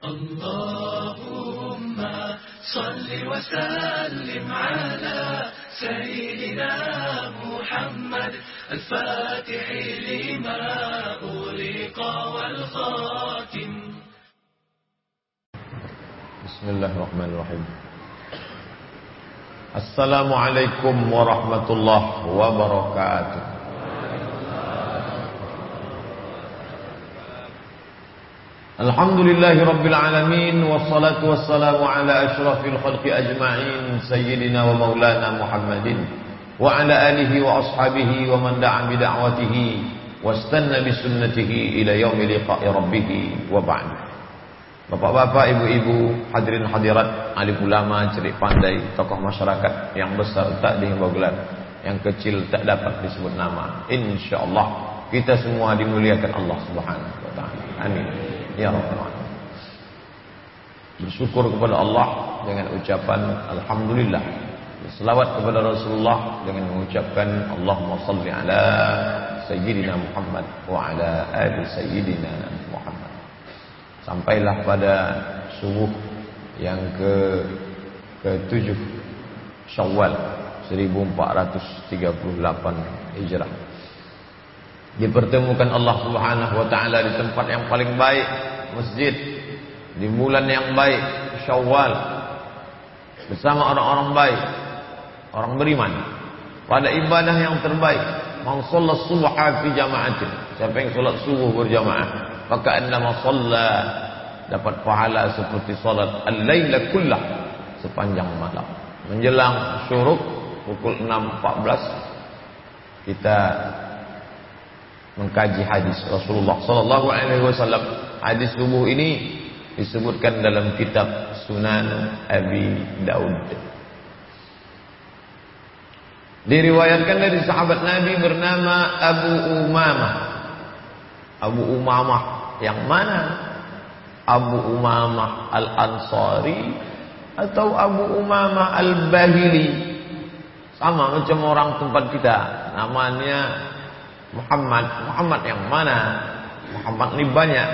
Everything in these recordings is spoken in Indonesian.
اللهم صل وسلم على سيدنا محمد الفاتح لما أغلق والخاتم. بسم الله الرحمن الرحيم. السلام عليكم ورحمة الله وبركاته. الحمد لله رب العالمين والصلاة ا ل ص ل ا ة والسلام على أ ش ر ف الخلق أ ج م ع ي ن سيدنا ومولانا محمد وعلى آ ل ه و أ ص ح ا ب ه ومن دعا بدعوته واستنى بسنته إ ل ى يوم لقاء ربه وبعد. بابا بابا ابو ابو حضرين حضرات علي بلما شريف فانداي تقوى مشاركه يام بسر تاديه بغلان يام كتشيل تاداب بسم الله ان شاء الله كتاسموها لمليكه الله سبحانه وتعالى امين Ya rabbal. Bersyukur kepada Allah dengan ucapan alhamdulillah. Selawat kepada Rasulullah dengan mengucapkan Allahumma salli ala sayyidina Muhammad wa ala ali sayyidina Muhammad. Sampailah pada subuh yang ke ke-7 Syawal 1438 Hijrah. Dipertemukan Allah Subhanahu wa taala di tempat yang paling baik, masjid di bulan yang baik, Syawal. Bersama orang-orang baik, orang beriman. Pada ibadah yang terbaik, man shalla subha fi jama'atin. Siapa yang salat subuh berjamaah, maka annama shalla dapat pahala seperti salat al-laila kullah sepanjang malam. Menjelang syuruk pukul 6.14 kita mengkaji hadis Rasulullah sallallahu alaihi wasallam. Hadis subuh ini disebutkan dalam kitab Sunan Abi Daud. Diriwayatkan dari sahabat Nabi bernama Abu Umamah. Abu Umamah yang mana? Abu Umamah Al-Ansari atau Abu Umamah Al-Bahili? Sama macam orang tempat kita. Namanya Muhammad. Muhammad yang mana? Muhammad ini banyak.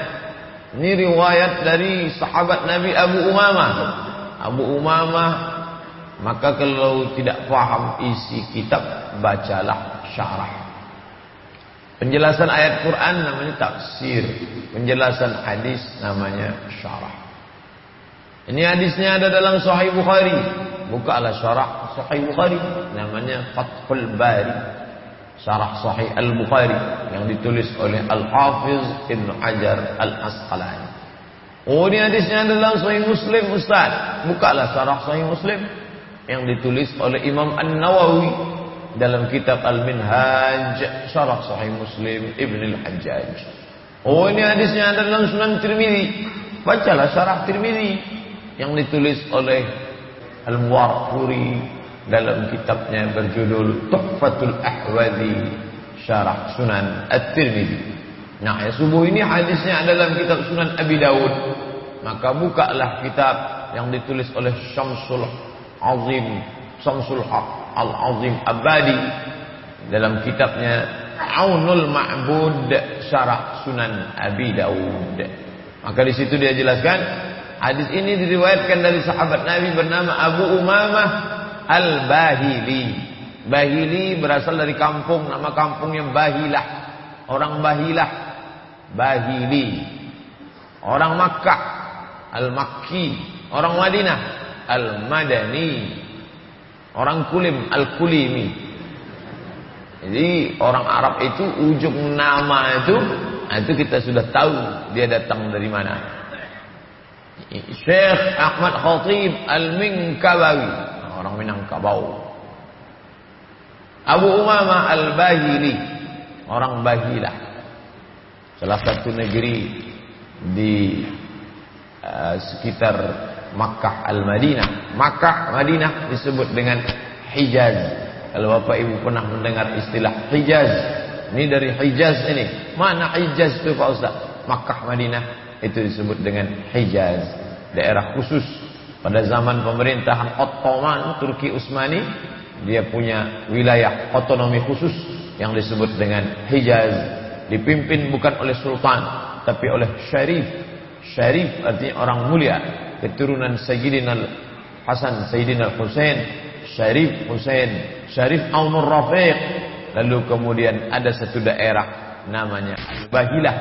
Ini riwayat dari sahabat Nabi Abu Umamah. Abu Umamah maka kalau tidak faham isi kitab bacalah syarah. Penjelasan ayat Quran namanya tafsir. Penjelasan hadis namanya syarah. Ini hadisnya ada dalam Sahih Bukhari. Bukalah syarah Sahih Bukhari. Namanya Fathul Bari. Syarah Sahih Al-Bukhari. Yang ditulis oleh Al-Hafiz Ibn Hajar Al-Asqalani. Oh ini hadisnya dalam Sahih Muslim Ustaz. Bukalah syarah Sahih Muslim. Yang ditulis oleh Imam An-Nawawi dalam kitab Al-Minhaj Syarah Sahih Muslim Ibn Al-Hajjaj. Oh ini hadisnya ada dalam Sunan Tirmizi. Bacalah Syarah Tirmizi yang ditulis oleh Al-Muwarquri dalam kitabnya berjudul Tuhfatul Ahwadi Syarah Sunan At-Tirmizi. Nah, ya subuh ini hadisnya ada dalam kitab Sunan Abi Dawud. Maka bukalah kitab yang ditulis oleh Syamsul Azim Syamsul Haq Al-Azim Abadi dalam kitabnya Aunul Ma'bud Syarah Sunan Abi Daud. Maka di situ dia jelaskan hadis ini diriwayatkan dari sahabat Nabi bernama Abu Umamah Al-Bahili. Bahili berasal dari kampung nama kampungnya Bahilah. Orang Bahilah. Bahili. Orang Makkah Al-Makki. Orang Madinah Al-Madani. Orang Kulim, Al-Kulimi. Jadi orang Arab itu ujung nama itu, nah itu kita sudah tahu dia datang dari mana. Syekh Ahmad Khatib Al-Minkabawi, orang Minangkabau. Abu Umamah Al-Bahili, orang Bahilah. Salah satu negeri di uh, sekitar Makkah Al-Madinah. Makkah Madinah disebut dengan Hijaz. Kalau Bapak Ibu pernah mendengar istilah Hijaz, ini dari Hijaz ini. Mana Hijaz itu Pak Ustaz? Makkah Madinah itu disebut dengan Hijaz. Daerah khusus pada zaman pemerintahan Ottoman Turki Utsmani dia punya wilayah otonomi khusus yang disebut dengan Hijaz dipimpin bukan oleh sultan tapi oleh syarif Syarif artinya orang mulia. Keturunan Sayyidina Hasan, Sayyidina Husain, Syarif Husain, Syarif Aunur Rafiq. Lalu kemudian ada satu daerah namanya Al-Bahilah.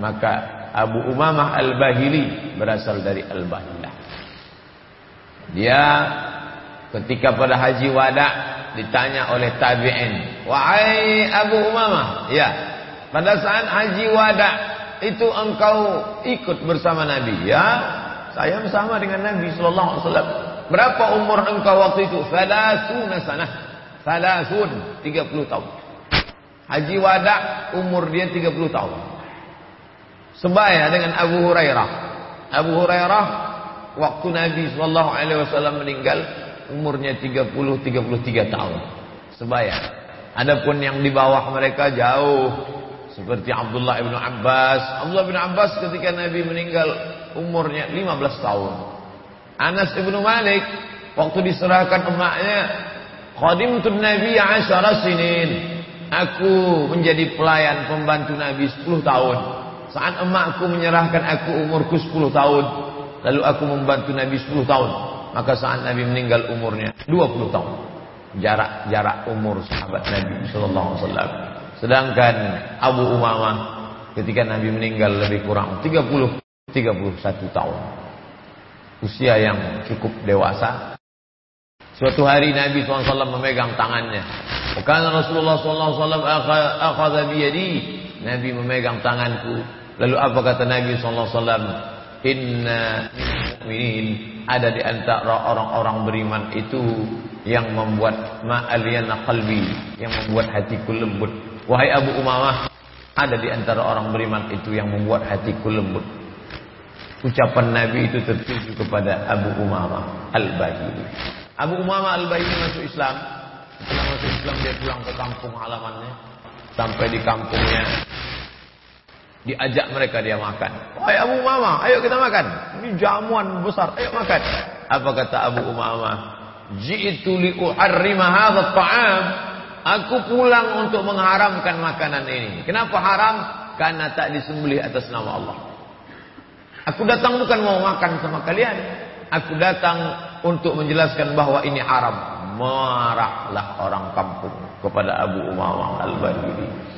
Maka Abu Umamah Al-Bahili berasal dari Al-Bahilah. Dia ketika pada haji wada ditanya oleh tabi'in, "Wahai Abu Umamah, ya, pada saat haji wada itu engkau ikut bersama Nabi?" "Ya, saya bersama dengan Nabi sallallahu alaihi wasallam." "Berapa umur engkau waktu itu?" "Salasuna sanah." Salasun, 30 tahun. Haji wada umur dia 30 tahun. Sebaya dengan Abu Hurairah. Abu Hurairah waktu Nabi sallallahu alaihi wasallam meninggal umurnya 30 33 tahun. Sebaya. Adapun yang di bawah mereka jauh seperti Abdullah bin Abbas. Abdullah bin Abbas ketika Nabi meninggal umurnya 15 tahun. Anas bin Malik waktu diserahkan emaknya Khadimtun Nabi 10 sinin. Aku menjadi pelayan pembantu Nabi 10 tahun. Saat emakku menyerahkan aku umurku 10 tahun. Lalu aku membantu Nabi 10 tahun. Maka saat Nabi meninggal umurnya 20 tahun. Jarak-jarak umur sahabat Nabi sallallahu alaihi wasallam. Sedangkan Abu Umamah ketika Nabi meninggal lebih kurang 30 31 tahun. Usia yang cukup dewasa. Suatu hari Nabi SAW memegang tangannya. Bukan Rasulullah SAW akhadha biyadi. Nabi memegang tanganku. Lalu apa kata Nabi SAW? Inna mu'minin ada di antara orang-orang beriman itu yang membuat ma'aliyana qalbi, yang membuat hatiku lembut. Wahai Abu Umamah, ada di antara orang beriman itu yang membuat hatiku lembut. Ucapan Nabi itu tertuju kepada Abu Umamah Al-Bahili. Abu Umamah Al-Bahili masuk Islam. Setelah masuk Islam dia pulang ke kampung halamannya. Sampai di kampungnya Diajak mereka dia makan. Wahai Abu Umamah, ayo kita makan. Ini jamuan besar, ayo makan. Apa kata Abu Umamah? Ji'tu li uharrima hadzal ta'am. Aku pulang untuk mengharamkan makanan ini. Kenapa haram? Karena tak disembelih atas nama Allah. Aku datang bukan mau makan sama kalian. Aku datang untuk menjelaskan bahwa ini haram. Marahlah orang kampung kepada Abu Umamah Al-Bahili.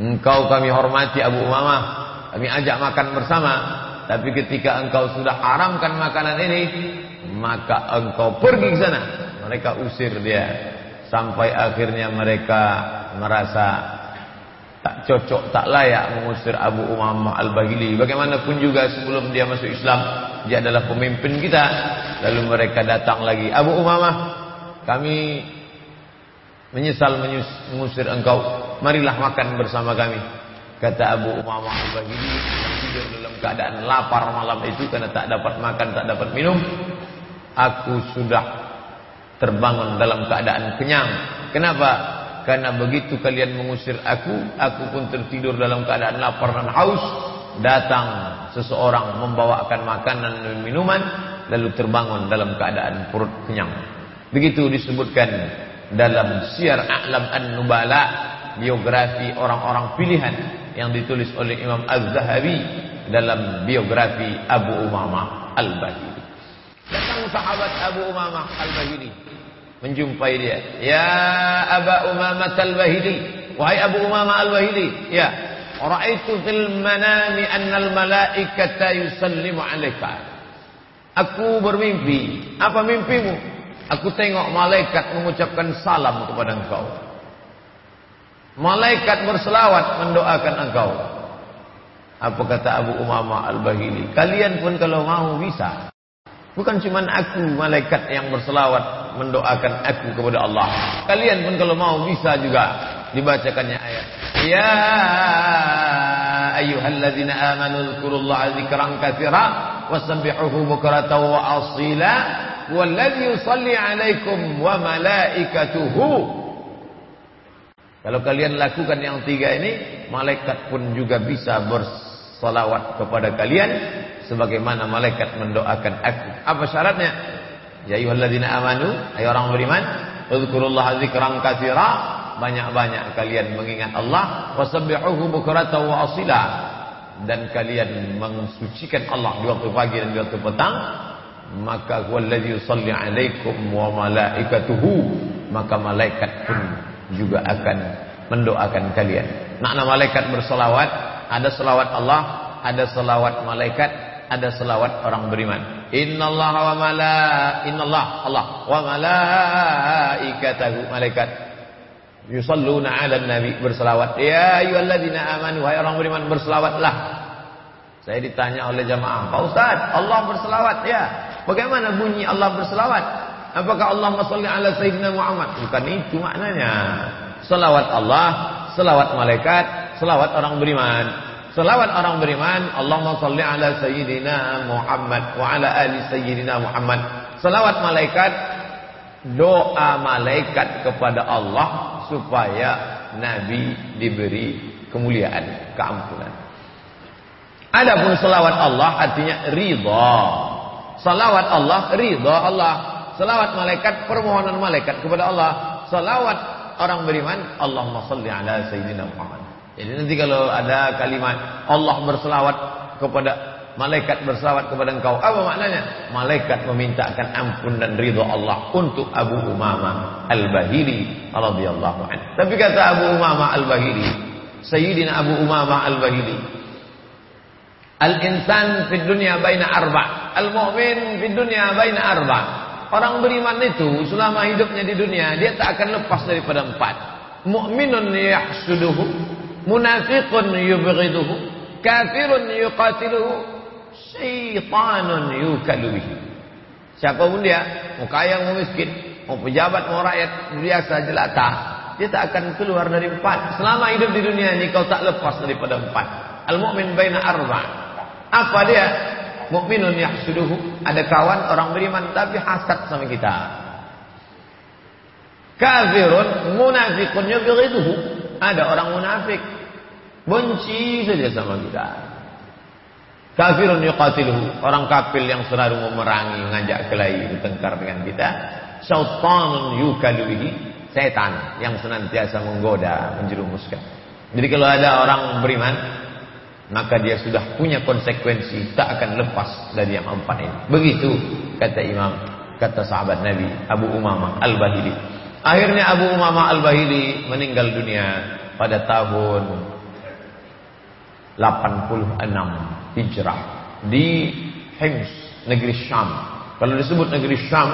Engkau kami hormati Abu Umamah. Kami ajak makan bersama. Tapi ketika engkau sudah haramkan makanan ini. Maka engkau pergi ke sana. Mereka usir dia. Sampai akhirnya mereka merasa tak cocok, tak layak mengusir Abu Umamah Al-Bahili. Bagaimanapun juga sebelum dia masuk Islam. Dia adalah pemimpin kita. Lalu mereka datang lagi. Abu Umamah. Kami menyesal mengusir engkau. Marilah makan bersama kami. Kata Abu Umamah al-Bahili tidur dalam keadaan lapar malam itu karena tak dapat makan tak dapat minum aku sudah terbangun dalam keadaan kenyang. Kenapa? Karena begitu kalian mengusir aku aku pun tertidur dalam keadaan lapar dan haus. Datang seseorang membawakan makanan dan minuman lalu terbangun dalam keadaan perut kenyang. Begitu disebutkan dalam Syiar A'lam An-Nubala biografi orang-orang pilihan yang ditulis oleh Imam Az-Zahabi dalam biografi Abu Umamah Al-Bahili. Datang sahabat Abu Umamah Al-Bahili menjumpai dia. Ya Abu Umamah Al-Bahili, wahai Abu Umamah Al-Bahili, ya, ra'aitu fil manami anna al-malaikata yusallimu 'alaika. Aku bermimpi. Apa mimpimu? Aku tengok malaikat mengucapkan salam kepada engkau. Malaikat berselawat mendoakan engkau. Apa kata Abu Umamah Al-Bahili? Kalian pun kalau mau bisa. Bukan cuma aku malaikat yang berselawat mendoakan aku kepada Allah. Kalian pun kalau mau bisa juga dibacakannya ayat. Ya ayyuhalladzina amanu dzkurullaha dzikran katsira wasabbihuhu bukratan wa asila Walladhi yusalli alaikum wa. Kalau kalian lakukan yang tiga ini, malaikat pun juga bisa bersalawat kepada kalian sebagaimana malaikat mendoakan aku. Apa syaratnya? Ya ayyuhalladzina amanu, ayo orang beriman, uzkurullaha dzikran katsira, banyak-banyak kalian mengingat Allah, wasabbihuhu wa asila. dan kalian mensucikan Allah di waktu pagi dan di waktu petang maka wallazi yusalli alaikum wa malaikatuhu maka malaikat pun juga akan mendoakan kalian. Makna malaikat berselawat ada selawat Allah ada selawat malaikat ada selawat orang beriman. Innallaha wa mala innallah Allah wa malaikatahu malaikat. Yusalluna 'alan nabi berselawat. Ya ayyuhalladzina amanu wahai orang beriman berselawatlah. Saya ditanya oleh jamaah, Pak Ustaz, Allah berselawat ya. Bagaimana bunyi Allah berselawat? Apakah Allah masalli ala Sayyidina Muhammad? Bukan itu maknanya. Selawat Allah, selawat malaikat, selawat orang beriman. Selawat orang beriman, Allahumma salli ala Sayyidina Muhammad wa ala ali Sayyidina Muhammad. Selawat malaikat, doa malaikat kepada Allah supaya Nabi diberi kemuliaan, keampunan. Adapun selawat Allah artinya ridha. Salawat Allah ridha Allah. Salawat malaikat permohonan malaikat kepada Allah. Salawat orang beriman Allahumma salli ala sayyidina Muhammad. Jadi nanti kalau ada kalimat Allah berselawat kepada malaikat berselawat kepada engkau, apa maknanya? Malaikat memintakan ampun dan ridha Allah untuk Abu Umamah Al-Bahili radhiyallahu anhu. Tapi kata Abu Umamah Al-Bahili, Sayyidina Abu Umamah Al-Bahili, Al-insan fid dunya baina arba. Al-mu'min fid dunya baina arba. Orang beriman itu selama hidupnya di dunia dia tak akan lepas daripada empat. Mu'minun yahsuduhu, munafiqun yubghiduhu, kafirun yuqatiluhu, syaitanun yukaluhi. Siapa pun dia, mau kaya mau miskin, mau pejabat mau rakyat biasa jelata, dia tak akan keluar dari empat. Selama hidup di dunia ini kau tak lepas daripada empat. Al-mu'min baina arba. Apa dia? Mukminun yahsuduhu. Ada kawan orang beriman tapi hasad sama kita. Kafirun munafiqun yubghiduhu. Ada orang munafik benci saja sama kita. Kafirun yuqatiluhu. Orang kafir yang selalu memerangi, mengajak kelahi, bertengkar dengan kita. Syaitanun yukaluhi. Setan yang senantiasa menggoda, menjerumuskan. Jadi kalau ada orang beriman maka dia sudah punya konsekuensi tak akan lepas dari yang empat ini. Begitu kata Imam, kata sahabat Nabi Abu Umamah Al-Bahili. Akhirnya Abu Umamah Al-Bahili meninggal dunia pada tahun 86 Hijrah di Hims, negeri Syam. Kalau disebut negeri Syam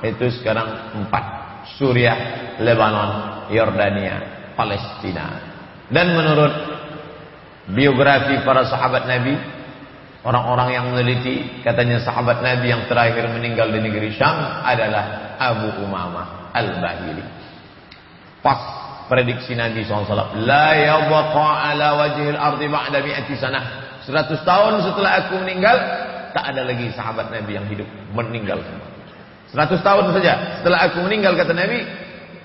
itu sekarang empat. Suriah, Lebanon, Yordania, Palestina. Dan menurut biografi para sahabat Nabi orang-orang yang meneliti katanya sahabat Nabi yang terakhir meninggal di negeri Syam adalah Abu Umamah Al-Bahili. Pas prediksi Nabi SAW la yabqa ala wajhil ardi ba'da mi'ati sanah. 100 tahun setelah aku meninggal tak ada lagi sahabat Nabi yang hidup meninggal semua. 100 tahun saja setelah aku meninggal kata Nabi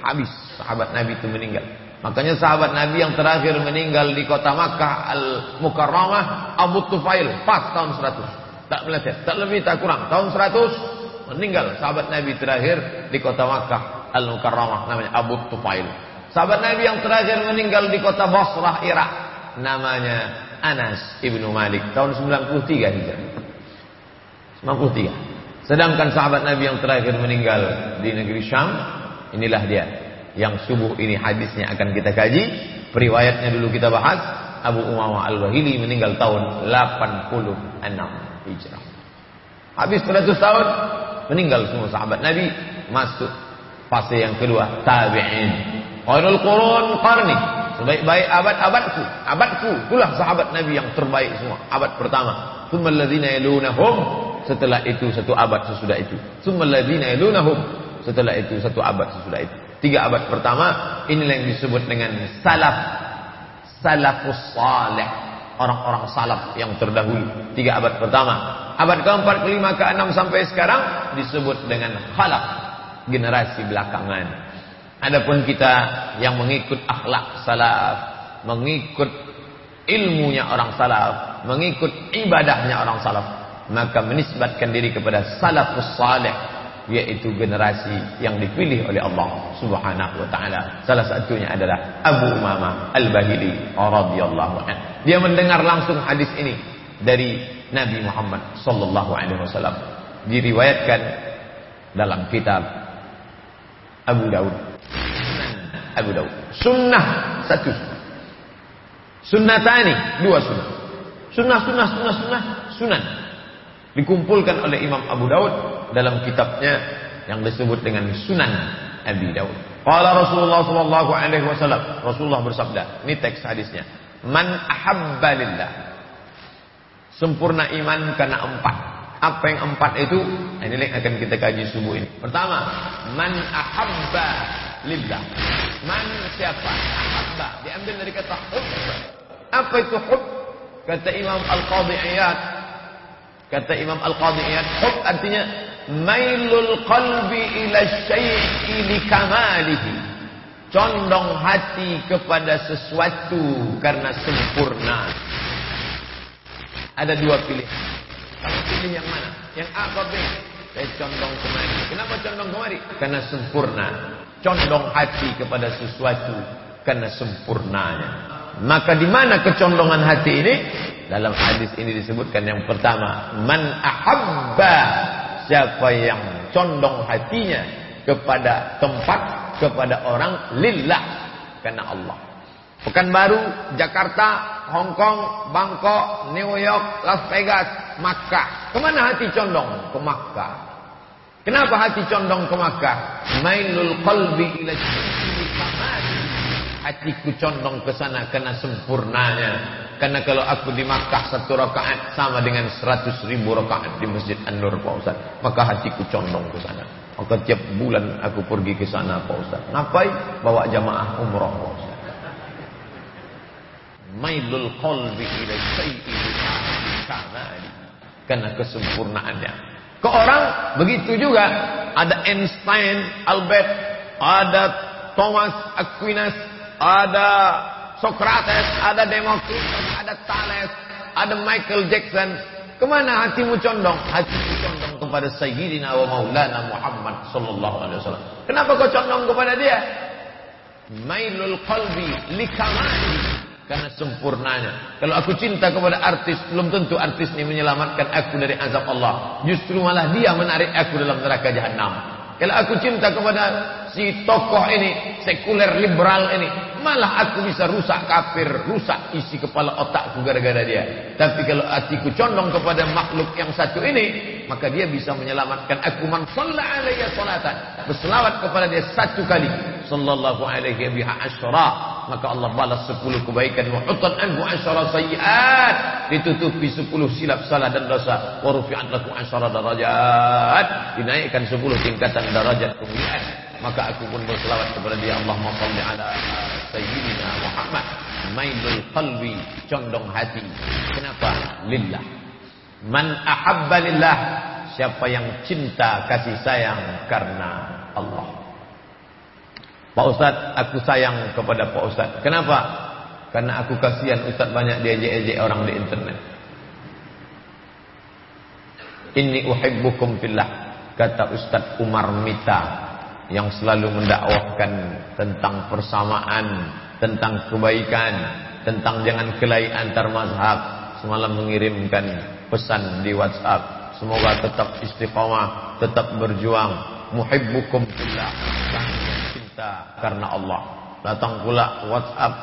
habis sahabat Nabi itu meninggal Makanya sahabat Nabi yang terakhir meninggal di kota Makkah Al-Mukarramah Abu Tufail pas tahun 100. Tak meleset, tak lebih tak kurang. Tahun 100 meninggal sahabat Nabi terakhir di kota Makkah Al-Mukarramah namanya Abu Tufail. Sahabat Nabi yang terakhir meninggal di kota Basrah Irak namanya Anas Ibnu Malik tahun 93 Hijrah. 93. Sedangkan sahabat Nabi yang terakhir meninggal di negeri Syam inilah dia yang subuh ini hadisnya akan kita kaji. Periwayatnya dulu kita bahas. Abu Umamah Al-Wahili meninggal tahun 86 Hijrah. Habis 100 tahun meninggal semua sahabat Nabi masuk fase yang kedua tabi'in. Khairul qurun qarni. Sebaik-baik abad-abadku, abadku itulah sahabat Nabi yang terbaik semua. Abad pertama. Ladzina yalunahum. Setelah itu satu abad sesudah itu. Ladzina yalunahum. Setelah itu satu abad sesudah itu. Tiga abad pertama inilah yang disebut dengan salaf. Salafus salih. Orang-orang salaf yang terdahulu. Tiga abad pertama. Abad keempat kelima keenam sampai sekarang disebut dengan khalaf. Generasi belakangan. Adapun kita yang mengikut akhlak salaf mengikut ilmunya orang salaf mengikut ibadahnya orang salaf maka menisbatkan diri kepada salafus salih yaitu generasi yang dipilih oleh Allah Subhanahu wa taala. Salah satunya adalah Abu Umamah Al-Bahili radhiyallahu anhu. Dia mendengar langsung hadis ini dari Nabi Muhammad sallallahu alaihi wasallam. Diriwayatkan dalam kitab Abu Daud. Abu Daud. Sunnah satu. Sunnatani dua sunnah. Sunnah sunnah sunnah sunnah sunnah dikumpulkan oleh Imam Abu Daud dalam kitabnya yang disebut dengan Sunan Abi Daud. Qala Rasulullah sallallahu alaihi wasallam, Rasulullah bersabda, ini teks hadisnya. Man ahabba lillah. Sempurna iman karena empat. Apa yang empat itu? Ini yang akan kita kaji subuh ini. Pertama, man ahabba lillah. Man siapa? Ahabba. Diambil dari kata hub. Apa itu hub? Kata Imam Al-Qadhi Iyad Kata Imam Al-Qadhi Iyad, hub artinya mailul qalbi ila syai'i li kamalihi. Condong hati kepada sesuatu karena sempurna. Ada dua pilihan. Kamu pilih yang mana? Yang A atau B? Saya condong kemari. Kenapa condong kemari? Karena sempurna. Condong hati kepada sesuatu karena sempurnanya. Maka di mana kecondongan hati ini? Dalam hadis ini disebutkan yang pertama, man ahabba siapa yang condong hatinya kepada tempat, kepada orang lillah karena Allah. Pekanbaru, Jakarta, Hong Kong, Bangkok, New York, Las Vegas, Makkah. Ke mana hati condong? Ke Makkah. Kenapa hati condong ke Makkah? Mailul qalbi ila Hatiku condong ke sana karena sempurnanya karena kalau aku di Makkah satu rakaat sama dengan seratus ribu rakaat di Masjid An-Nur Pak Ustaz. Maka hatiku condong ke sana. Maka tiap bulan aku pergi ke sana Pak Ustaz. Ngapain? Bawa jamaah umrah Pak Ustaz. Mailul qalbi ila syai'i karena kesempurnaannya. Ke orang begitu juga ada Einstein, Albert, ada Thomas Aquinas, ada Socrates, ada Demokritus, ada Thales, ada Michael Jackson. Ke mana hatimu condong? Hatimu condong kepada Sayyidina wa Maulana Muhammad sallallahu alaihi wasallam. Kenapa kau condong kepada dia? Mailul qalbi likamali karena sempurnanya. Kalau aku cinta kepada artis, belum tentu artis ini menyelamatkan aku dari azab Allah. Justru malah dia menarik aku dalam neraka jahanam. Kalau aku cinta kepada si tokoh ini, sekuler liberal ini, malah aku bisa rusak kafir, rusak isi kepala otakku gara-gara dia. Tapi kalau hatiku condong kepada makhluk yang satu ini, maka dia bisa menyelamatkan aku man shalla alaihi salatan. Berselawat kepada dia satu kali, sallallahu alaihi biha asyra, maka Allah balas sepuluh kebaikan. Wa hutan anhu asyra sayiat, ditutupi sepuluh silap salah dan dosa, wa rufi'at lahu asyra darajat, dinaikkan sepuluh tingkatan derajat kemuliaan maka aku pun berselawat kepada dia. Allahumma salli ala sayyidina Muhammad. Mailul qalbi condong hati. Kenapa? Lillah. Man ahabba lillah. Siapa yang cinta kasih sayang karena Allah Pak Ustaz aku sayang kepada Pak Ustaz kenapa karena aku kasihan Ustaz banyak diejek-ejek orang di internet Inni uhibbukum fillah kata Ustaz Umar Mita yang selalu mendakwahkan tentang persamaan, tentang kebaikan, tentang jangan kelahi antar mazhab. Semalam mengirimkan pesan di WhatsApp. Semoga tetap istiqamah, tetap berjuang. Muhibbukum fillah. Cinta karena Allah. Datang pula WhatsApp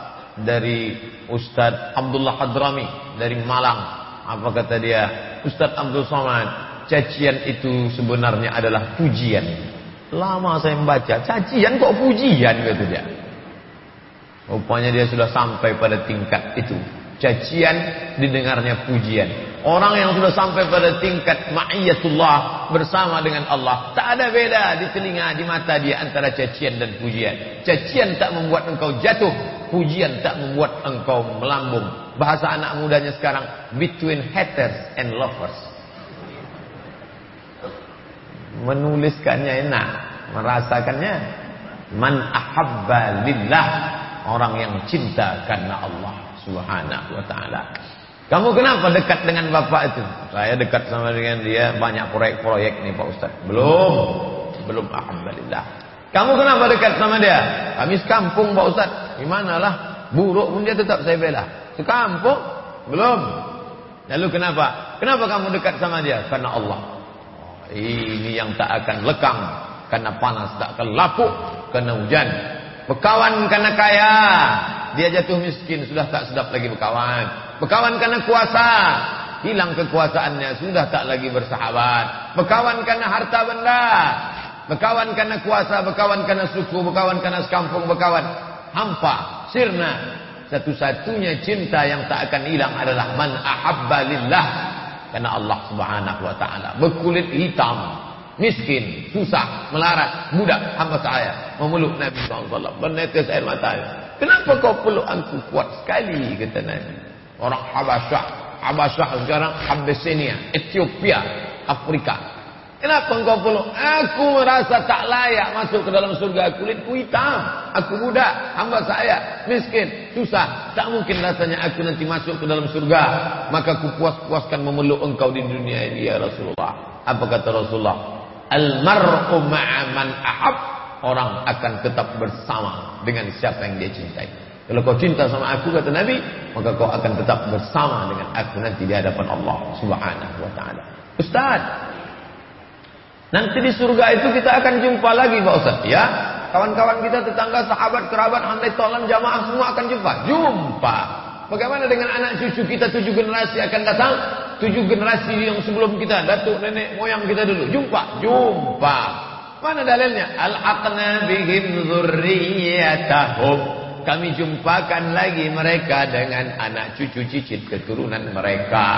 dari Ustadz Abdullah Hadrami dari Malang. Apa kata dia? Ustadz Abdul Somad, cacian itu sebenarnya adalah pujian. Lama saya membaca, cacian kok pujian gitu dia. Rupanya dia sudah sampai pada tingkat itu. Cacian didengarnya pujian. Orang yang sudah sampai pada tingkat ma'iyatullah bersama dengan Allah. Tak ada beda di telinga, di mata dia antara cacian dan pujian. Cacian tak membuat engkau jatuh. Pujian tak membuat engkau melambung. Bahasa anak mudanya sekarang. Between haters and lovers menuliskannya enak, merasakannya. Man ahabba lillah, orang yang cinta karena Allah Subhanahu wa taala. Kamu kenapa dekat dengan bapak itu? Saya dekat sama dengan dia banyak proyek-proyek nih Pak Ustaz. Belum. Belum alhamdulillah. Kamu kenapa dekat sama dia? Kami sekampung Pak Ustaz. Gimana lah? Buruk pun dia tetap saya bela. Sekampung? Belum. Lalu kenapa? Kenapa kamu dekat sama dia? Karena Allah. Oh, ini yang tak akan lekang. Karena panas tak akan lapuk. Karena hujan. Berkawan karena kaya. Dia jatuh miskin. Sudah tak sedap lagi berkawan. Berkawan karena kuasa. Hilang kekuasaannya. Sudah tak lagi bersahabat. Berkawan karena harta benda. Berkawan karena kuasa. Berkawan karena suku. Berkawan karena sekampung. Berkawan. Hampa. Sirna. Satu-satunya cinta yang tak akan hilang adalah man ahabba lillah. Karena Allah subhanahu wa ta'ala. Berkulit hitam. Miskin, susah, melarat, budak, hamba saya. Memeluk Nabi SAW. Bernetes air matanya. Kenapa kau peluk aku kuat sekali, kata Nabi. Orang Habasyah. Habasyah sekarang Abyssinia, Ethiopia, Afrika. Kenapa engkau peluk? Aku merasa tak layak masuk ke dalam surga. Kulitku hitam. Aku budak. Hamba saya. Miskin. Susah. Tak mungkin rasanya aku nanti masuk ke dalam surga. Maka aku puas-puaskan memeluk engkau di dunia ini ya Rasulullah. Apa kata Rasulullah? Al-mar'u ma'aman ahab. Orang akan tetap bersama dengan siapa yang dia cintai. Kalau kau cinta sama aku kata Nabi, maka kau akan tetap bersama dengan aku nanti di hadapan Allah Subhanahu wa taala. Ustaz, Nanti di surga itu kita akan jumpa lagi Pak Ustaz ya. Kawan-kawan kita tetangga, sahabat, kerabat, handai tolan, jamaah semua akan jumpa. Jumpa. Bagaimana dengan anak cucu kita tujuh generasi akan datang? Tujuh generasi yang sebelum kita, datuk, nenek, moyang kita dulu. Jumpa. Jumpa. Mana dalilnya? Al-aqna bihim zurriyatahum. Kami jumpakan lagi mereka dengan anak cucu cicit keturunan mereka.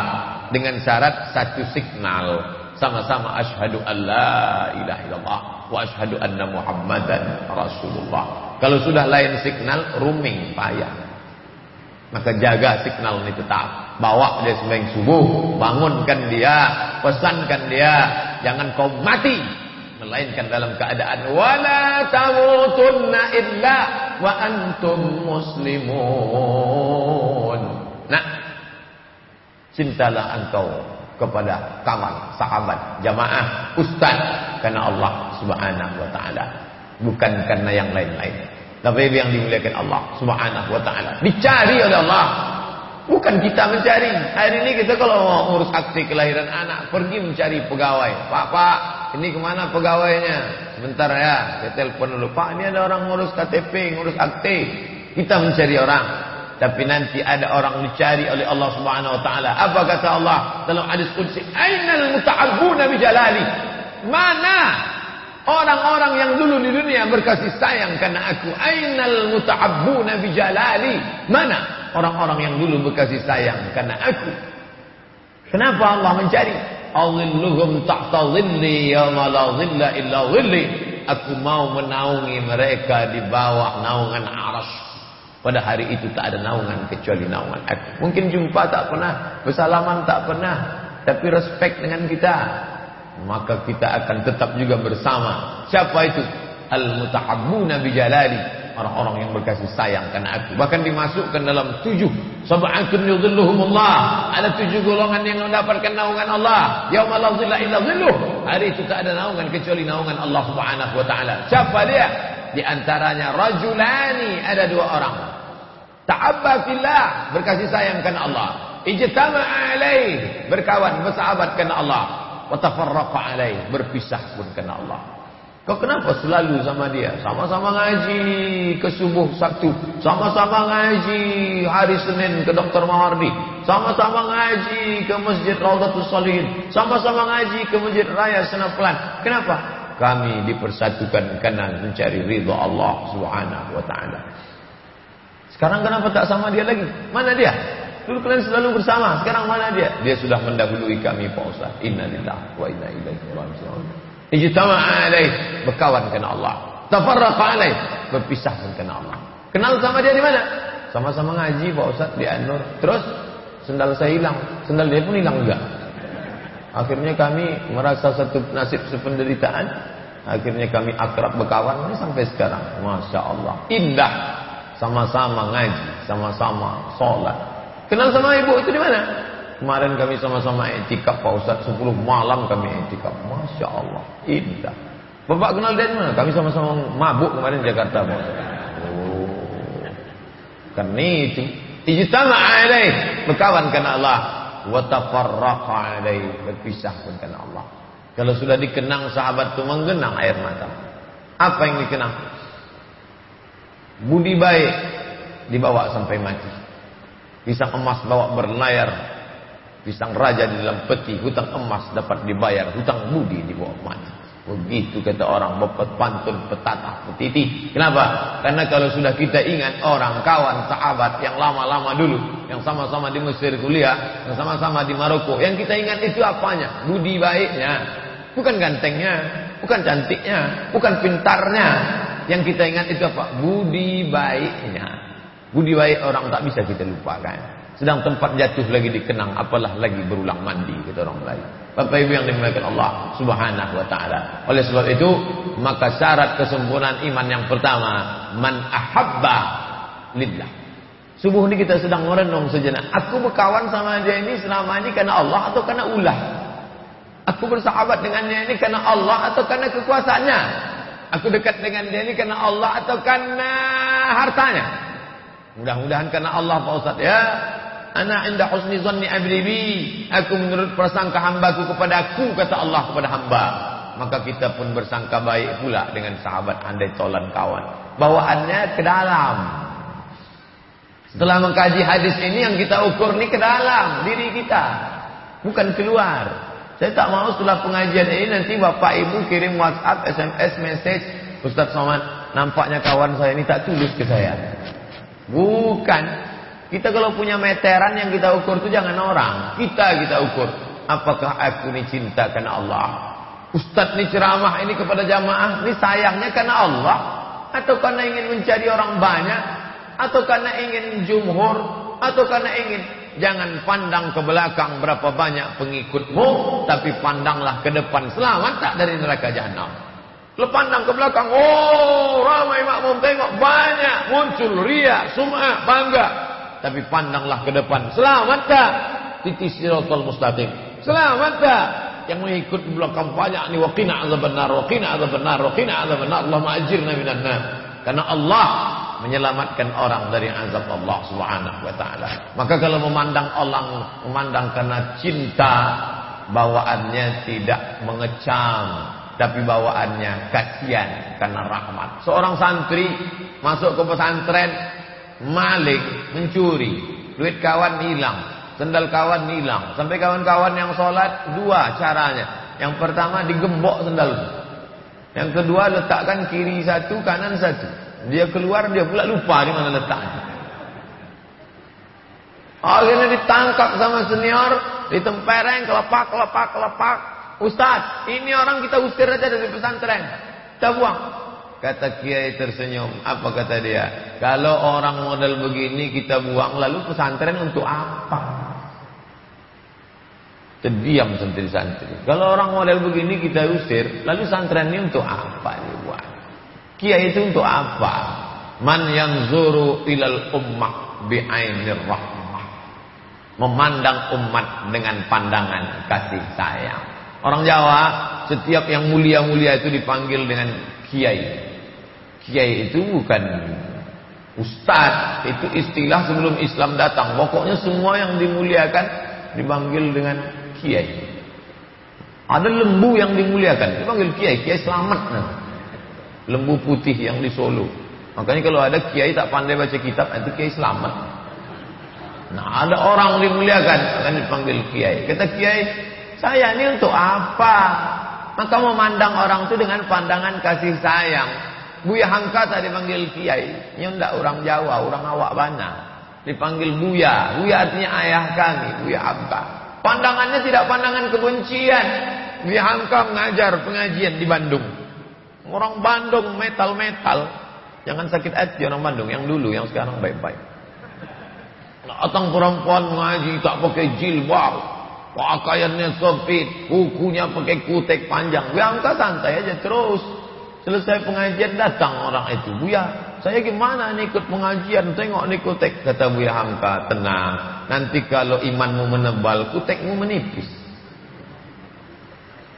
Dengan syarat satu signal sama-sama asyhadu alla ilaha illallah wa asyhadu anna muhammadan rasulullah. Kalau sudah lain signal roaming payah. Maka jaga signal ini tetap. Bawa dia sembahyang subuh, bangunkan dia, pesankan dia, jangan kau mati melainkan dalam keadaan wala tamutunna illa wa antum muslimun. Nah, cintalah engkau kepada kawan, sahabat, jamaah, ustaz karena Allah Subhanahu wa taala, bukan karena yang lain-lain. Tapi yang dimuliakan Allah Subhanahu wa taala. Dicari oleh Allah. Bukan kita mencari. Hari ini kita kalau mau urus akte kelahiran anak, pergi mencari pegawai. Pak, Pak, ini ke mana pegawainya? Sebentar ya, saya telepon dulu. Pak, ini ada orang ngurus KTP, ngurus akte. Kita mencari orang. Tapi nanti ada orang dicari oleh Allah Subhanahu wa taala. Apa kata Allah dalam hadis qudsi? Ainal muta'abbuna bi jalali? Mana orang-orang yang dulu di dunia berkasih sayang karena aku? Ainal muta'abbuna bi jalali? Mana orang-orang yang dulu berkasih sayang karena aku? Kenapa Allah mencari? Allahum tahta dhilli yawma la illa dhilli. Aku mau menaungi mereka di bawah naungan arasy pada hari itu tak ada naungan kecuali naungan aku. Mungkin jumpa tak pernah, bersalaman tak pernah, tapi respect dengan kita. Maka kita akan tetap juga bersama. Siapa itu? Al-mutahabbuna bijalali. Orang-orang yang berkasih sayang karena aku. Bahkan dimasukkan dalam tujuh. Sab'atun yudhilluhumullah. Ada tujuh golongan yang mendapatkan naungan Allah. Yawma la dhilla illa dhilluh. Hari itu tak ada naungan kecuali naungan Allah Subhanahu wa taala. Siapa dia? Di antaranya rajulani ada dua orang. Ta'abba fillah, berkasih sayang karena Allah. Ijtama'a alaih, berkawan, bersahabat karena Allah. Wa tafarraqa alaih, berpisah pun karena Allah. Kau kenapa selalu sama dia? Sama-sama ngaji ke subuh Sabtu, sama-sama ngaji hari Senin ke Dr. Mawardi, sama-sama ngaji ke Masjid Raudhatus Salihin, sama-sama ngaji ke Masjid Raya Senaplan. Kenapa? Kami dipersatukan karena mencari ridha Allah Subhanahu wa taala. Sekarang kenapa tak sama dia lagi? Mana dia? Dulu kalian selalu bersama, sekarang mana dia? Dia sudah mendahului kami Pak Ustaz. Innalillah wa inna ilaihi raji'un. Ijtama'a alaih, berkawan karena Allah. Tafarraqa alaih, berpisah karena Allah. Kenal sama dia di mana? Sama-sama ngaji Pak Ustaz di Anur. Terus sendal saya hilang, sendal dia pun hilang juga. Akhirnya kami merasa satu nasib sependeritaan. Akhirnya kami akrab berkawan ini sampai sekarang. Masya Allah. Indah. Sama-sama ngaji, sama-sama sholat. Kenal sama ibu itu di mana? Kemarin kami sama-sama etikap Pak Ustaz 10 malam kami etikap. Masya Allah. Indah. Bapak kenal dari mana? Kami sama-sama mabuk kemarin Jakarta Oh. Kan itu. Ijtama alaih. Berkawan karena Allah. Watafarraqa alaih. Berpisah pun karena Allah. Kalau sudah dikenang sahabat itu menggenang air mata. Apa yang dikenang? Budi baik dibawa sampai mati. Pisang emas bawa berlayar. Pisang raja di dalam peti. Hutang emas dapat dibayar. Hutang budi dibawa mati. Begitu kata orang bapak pantun petatah petiti. Kenapa? Karena kalau sudah kita ingat orang kawan sahabat yang lama-lama dulu, yang sama-sama di Mesir kuliah, yang sama-sama di Maroko, yang kita ingat itu apanya? Budi baiknya, bukan gantengnya, bukan cantiknya, bukan pintarnya. Yang kita ingat itu apa? Budi baiknya. Budi baik orang tak bisa kita lupakan. Sedang tempat jatuh lagi dikenang, apalah lagi berulang mandi kita orang lain. Bapak Ibu yang dimuliakan Allah Subhanahu wa taala. Oleh sebab itu, maka syarat kesempurnaan iman yang pertama, man ahabba lillah. Subuh ini kita sedang merenung sejenak. Aku berkawan sama dia ini selama ini karena Allah atau karena ulah? Aku bersahabat dengan dia ini karena Allah atau karena kekuasaannya? Aku dekat dengan dia ini karena Allah atau karena hartanya? Mudah-mudahan karena Allah Pak Ustaz ya. Ana inda husni zanni abdi Aku menurut prasangka hambaku kepada aku kata Allah kepada hamba. Maka kita pun bersangka baik pula dengan sahabat andai tolan kawan. Bawaannya ke dalam. Setelah mengkaji hadis ini yang kita ukur ni ke dalam diri kita. Bukan keluar. Saya tak mau setelah pengajian ini nanti bapak ibu kirim WhatsApp, SMS, message. Ustaz Somad, nampaknya kawan saya ini tak tulus ke saya. Bukan. Kita kalau punya meteran yang kita ukur itu jangan orang. Kita kita ukur. Apakah aku ini cinta karena Allah? Ustadz ini ceramah ini kepada jamaah. Ini sayangnya karena Allah. Atau karena ingin mencari orang banyak. Atau karena ingin jumhur. Atau karena ingin. Jangan pandang ke belakang berapa banyak pengikutmu. Tapi pandanglah ke depan. Selamat tak dari neraka jahanam. Kalau pandang ke belakang. Oh ramai makmum tengok banyak. Muncul ria, sum'ah, bangga. Tapi pandanglah ke depan. Selamat tak? Titis siratal mustaqim. Selamat tak? Yang mengikut belakang banyak ni waqina azabannar, waqina azabannar, waqina azabannar. Allah ma'ajirna minan nar. Karena Allah menyelamatkan orang dari azab Allah Subhanahu wa taala. Maka kalau memandang orang memandang karena cinta bawaannya tidak mengecam tapi bawaannya kasihan karena rahmat. Seorang santri masuk ke pesantren maling, mencuri, duit kawan hilang, sendal kawan hilang. Sampai kawan-kawan yang sholat dua caranya. Yang pertama digembok sendal. Yang kedua letakkan kiri satu, kanan satu. Dia keluar dia pula lupa di mana letaknya. Akhirnya ditangkap sama senior, ditempereng, kelepak, kelepak, kelepak. Ustaz, ini orang kita usir aja dari pesantren. Kita buang. Kata kiai tersenyum. Apa kata dia? Kalau orang model begini kita buang lalu pesantren untuk apa? Terdiam santri-santri. Kalau orang model begini kita usir, lalu santren ini untuk apa dibuat? Kiai itu untuk apa? Man yang zuru ilal ummah bi'ainir rahmah. Memandang umat dengan pandangan kasih sayang. Orang Jawa, setiap yang mulia-mulia itu dipanggil dengan kiai. Kiai itu bukan ustaz, itu istilah sebelum Islam datang. Pokoknya semua yang dimuliakan dipanggil dengan kiai. Ada lembu yang dimuliakan, dipanggil kiai, kiai selamat. Nah. Lembu putih yang di Solo. Makanya kalau ada kiai tak pandai baca kitab, itu kiai selamat. Nah, ada orang dimuliakan akan dipanggil kiai. Kata kiai, saya ini untuk apa? Maka memandang orang itu dengan pandangan kasih sayang. Buya Hamka tadi panggil kiai. Ini enggak orang Jawa, orang awak bana. Dipanggil Buya. Buya artinya ayah kami, Buya Hamka. Pandangannya tidak pandangan kebencian. Buya Hamka mengajar pengajian di Bandung. Orang Bandung metal-metal. Jangan sakit hati orang Bandung yang dulu, yang sekarang baik-baik. Datang perempuan mengaji tak pakai jilbab. Pakaiannya sempit, kukunya pakai kutek panjang. Buya Hamka santai aja terus. Selesai pengajian datang orang itu. Buya, saya gimana nih ikut pengajian? Tengok nih kutek. Kata Buya Hamka, tenang. Nanti kalau imanmu menebal, kutekmu menipis.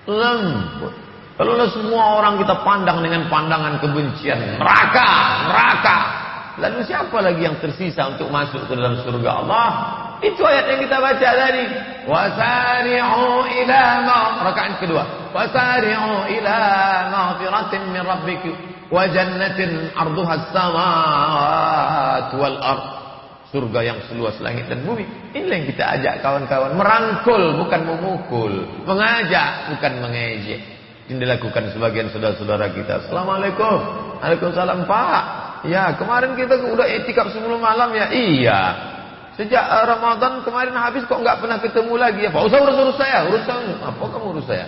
Lembut. Kalau semua orang kita pandang dengan pandangan kebencian, neraka, neraka. Lalu siapa lagi yang tersisa untuk masuk ke dalam surga Allah? Itu ayat yang kita baca tadi. Wasari'u ila rakaat kedua. Wasari'u ila maghfiratin min rabbikum wa jannatin 'arduha as-samawati wal ard. Surga yang seluas langit dan bumi. Inilah yang kita ajak kawan-kawan merangkul bukan memukul, mengajak bukan mengejek. Ini dilakukan sebagian saudara-saudara kita. Assalamualaikum. Waalaikumsalam, Pak. Ya, kemarin kita udah etikap sebelum malam ya. Iya. Sejak uh, Ramadan kemarin habis kok nggak pernah ketemu lagi ya. Pak usah urus-urus saya, urus kamu. Apa kamu urus saya?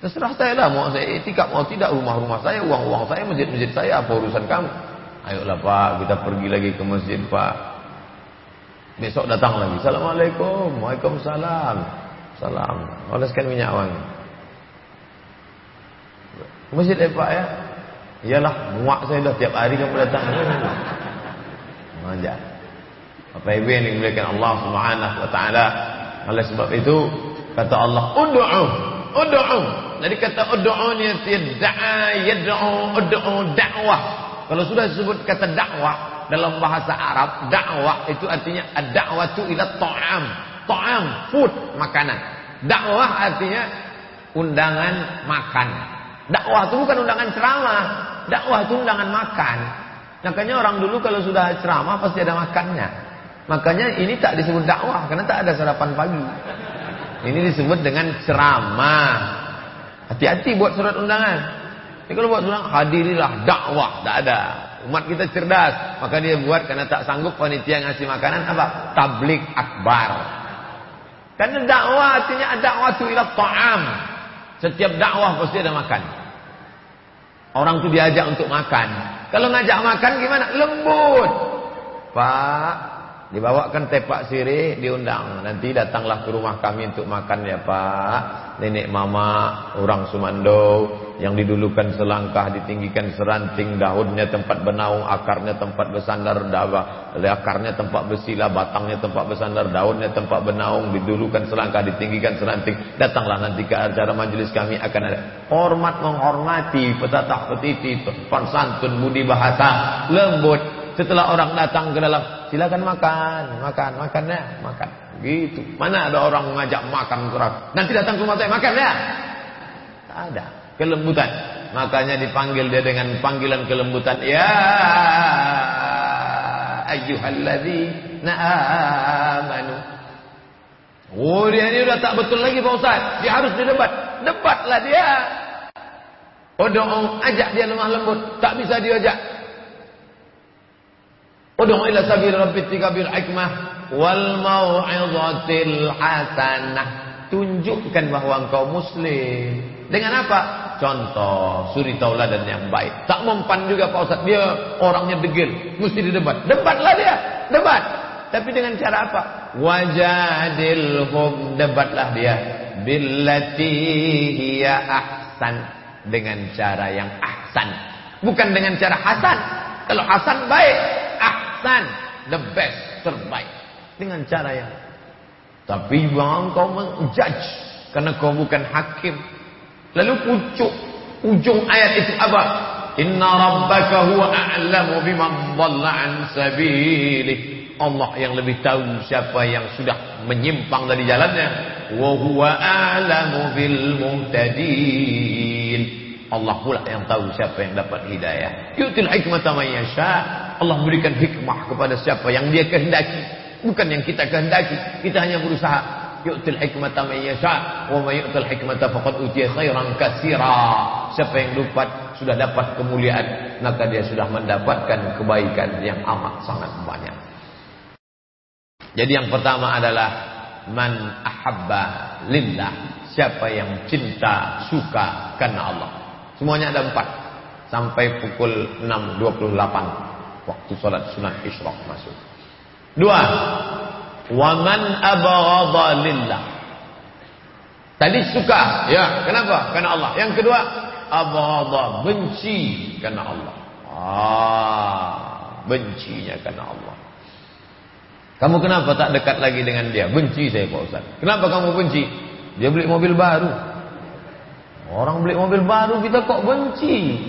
Terserah saya lah mau saya etikap mau tidak rumah-rumah saya, uang-uang saya, masjid-masjid saya, apa urusan kamu? Ayolah Pak, kita pergi lagi ke masjid Pak. Besok datang lagi. Assalamualaikum. Waalaikumsalam. Salam. Oleskan minyak wangi. Masjid eh Pak ya? Iyalah, muak saya dah tiap hari kamu datang. Manja. Apa ibu yang dimuliakan Allah Subhanahu wa taala. Oleh sebab itu kata Allah, "Ud'u, ud'u." Jadi kata ud'u ni da'a yad'u, ud'u dakwah. Kalau sudah disebut kata dakwah dalam bahasa Arab, dakwah itu artinya ad-da'watu ila ta'am. Ta'am, food, makanan. Dakwah artinya undangan makan. Dakwah itu bukan undangan ceramah. Dakwah itu undangan makan. Makanya orang dulu kalau sudah ceramah pasti ada makannya. Makanya ini tak disebut dakwah karena tak ada sarapan pagi. Ini disebut dengan ceramah. Hati-hati buat surat undangan. Jadi kalau buat surat hadirilah dakwah, tak ada. Umat kita cerdas, maka dia buat karena tak sanggup panitia ngasih makanan apa? Tablik akbar. Karena dakwah artinya dakwah tu ila ta'am. Setiap dakwah pasti ada makan. Orang tu diajak untuk makan. Kalau ngajak makan gimana? Lembut. Pak, dibawakan tepak sirih, diundang. Nanti datanglah ke rumah kami untuk makan ya Pak. Nenek mama, orang Sumando yang didulukan selangkah, ditinggikan seranting, daunnya tempat benaung, akarnya tempat bersandar, dawa, akarnya tempat bersila, batangnya tempat bersandar, daunnya tempat benaung, didulukan selangkah, ditinggikan seranting. Datanglah nanti ke acara majelis kami akan ada hormat menghormati, petatah petiti, pan santun, budi bahasa, lembut. Setelah orang datang ke dalam, silakan makan, makan, makannya, makan. Gitu. Mana ada orang mengajak makan keras? Nanti datang ke rumah saya makan ya? Tak ada kelembutan. Makanya dipanggil dia dengan panggilan kelembutan. Ya ayyuhalladzina amanu. Oh dia ini udah tak betul lagi Pak Ustaz. Dia harus didebat. Debatlah dia. Ud'u ajak dia lemah lembut. Tak bisa diajak. Ud'u ila sabil rabbika bil hikmah wal mau'izatil hasanah. Tunjukkan bahwa engkau muslim. Dengan apa? Contoh, suri tauladan yang baik. Tak mempan juga Pak Ustaz. Dia orangnya degil. Mesti didebat. Debatlah dia. Debat. Tapi dengan cara apa? Wajadilhum. Debatlah dia. Billati hiya ahsan. Dengan cara yang ahsan. Bukan dengan cara hasan. Kalau hasan baik. Ahsan. The best. Terbaik. Dengan cara yang. Tapi bang kau menjudge. Karena kau bukan hakim. Lalu pucuk ujung ayat itu apa? Inna rabbaka huwa a'lamu biman dhalla an sabilih. Allah yang lebih tahu siapa yang sudah menyimpang dari jalannya. Wa huwa a'lamu bil. Allah pula yang tahu siapa yang dapat hidayah. Yutil hikmata man yasha. Allah berikan hikmah kepada siapa yang dia kehendaki, bukan yang kita kehendaki. Kita hanya berusaha. Yu'til hikmata man yasha wa may yu'til hikmata faqad utiya khairan katsira. Siapa yang dapat sudah dapat kemuliaan maka dia sudah mendapatkan kebaikan yang amat sangat banyak. Jadi yang pertama adalah man ahabba lillah. Siapa yang cinta suka karena Allah. Semuanya ada empat. Sampai pukul 6.28 waktu salat sunat isyraq masuk dua Waman abghadha lillah. Tadi suka, ya. Kenapa? Karena Allah. Yang kedua, abghadha benci karena Allah. Ah, bencinya karena Allah. Kamu kenapa tak dekat lagi dengan dia? Benci saya Pak Ustaz. Kenapa kamu benci? Dia beli mobil baru. Orang beli mobil baru kita kok benci?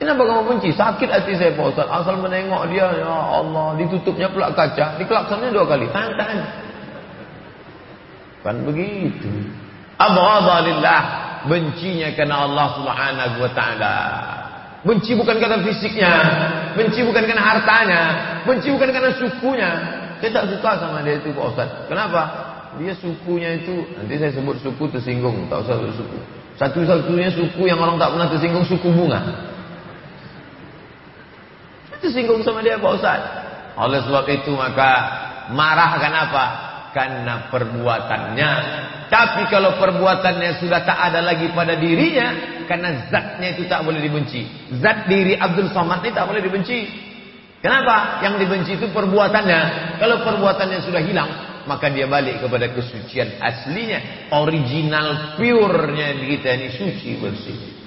Kenapa kamu benci? Sakit hati saya Pak Ustaz. Asal menengok dia, ya Allah, ditutupnya pula kaca, dikelaksannya dua kali. Tahan, tahan. Kan begitu. Abghadha bencinya karena Allah Subhanahu wa taala. Benci bukan karena fisiknya, benci bukan karena hartanya, benci bukan karena sukunya. Saya tak suka sama dia itu Pak Ustaz. Kenapa? Dia sukunya itu, nanti saya sebut suku tersinggung, tak usah suku. Satu-satunya suku yang orang tak pernah tersinggung suku bunga. Tersinggung sama dia Pak Ustaz. Oleh sebab itu maka marah kenapa? Karena perbuatannya. Tapi kalau perbuatannya sudah tak ada lagi pada dirinya, karena zatnya itu tak boleh dibenci. Zat diri Abdul Somad ini tak boleh dibenci. Kenapa? Yang dibenci itu perbuatannya. Kalau perbuatannya sudah hilang, maka dia balik kepada kesucian aslinya. Original purenya kita ini suci bersih.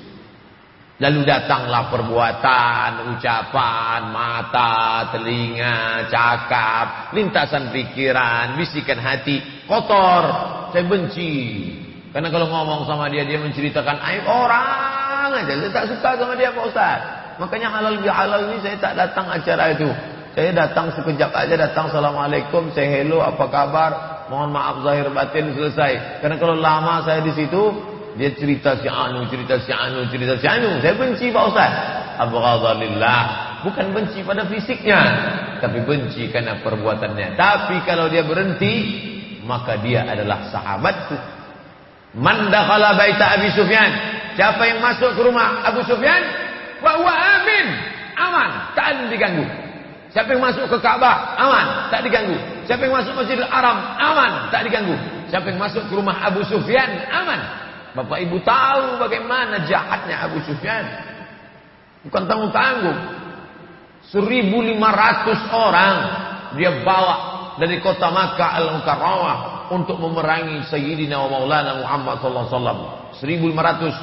Lalu datanglah perbuatan, ucapan, mata, telinga, cakap, lintasan pikiran, bisikan hati, kotor. Saya benci karena kalau ngomong sama dia, dia menceritakan aib orang aja. Saya tak suka sama dia Pak Ustaz. Makanya halal bihalal ini saya tak datang acara itu. Saya datang sekejap aja datang Assalamualaikum, saya hello, apa kabar? Mohon maaf zahir batin selesai. Karena kalau lama saya di situ, dia cerita si anu, cerita si anu, cerita si anu. Saya benci Pak Ustaz. Abghadhalillah. Bukan benci pada fisiknya, tapi benci karena perbuatannya. Tapi kalau dia berhenti, maka dia adalah sahabatku. Man dakhala baita Abi Sufyan. Siapa yang masuk ke rumah Abu Sufyan, wa huwa amin. Aman, tak diganggu. Siapa yang masuk ke Ka'bah, aman, tak diganggu. Siapa yang masuk Masjidil Haram, aman, tak diganggu. Siapa yang masuk ke rumah Abu Sufyan, aman. Bapak Ibu tahu bagaimana jahatnya Abu Sufyan. Bukan tanggung-tanggung. 1500 orang dia bawa dari kota Makkah Al-Mukarramah untuk memerangi Sayyidina wa Maulana Muhammad sallallahu alaihi wasallam.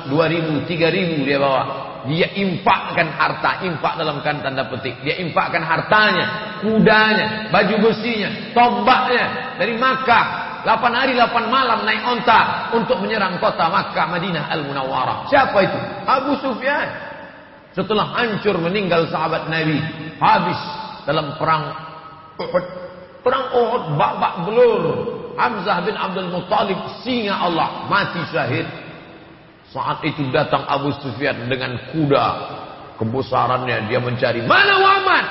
1500, 2000, 3000 dia bawa. Dia impakkan harta, impak dalam kan tanda petik. Dia impakkan hartanya, kudanya, baju besinya, tombaknya dari Makkah. 8 hari 8 malam naik onta untuk menyerang kota Makkah Madinah Al-Munawwarah. Siapa itu? Abu Sufyan. Setelah hancur meninggal sahabat Nabi, habis dalam perang Uhud. Perang Uhud babak belur. Hamzah bin Abdul Muttalib singa Allah mati syahid. Saat itu datang Abu Sufyan dengan kuda kebesarannya dia mencari mana Muhammad.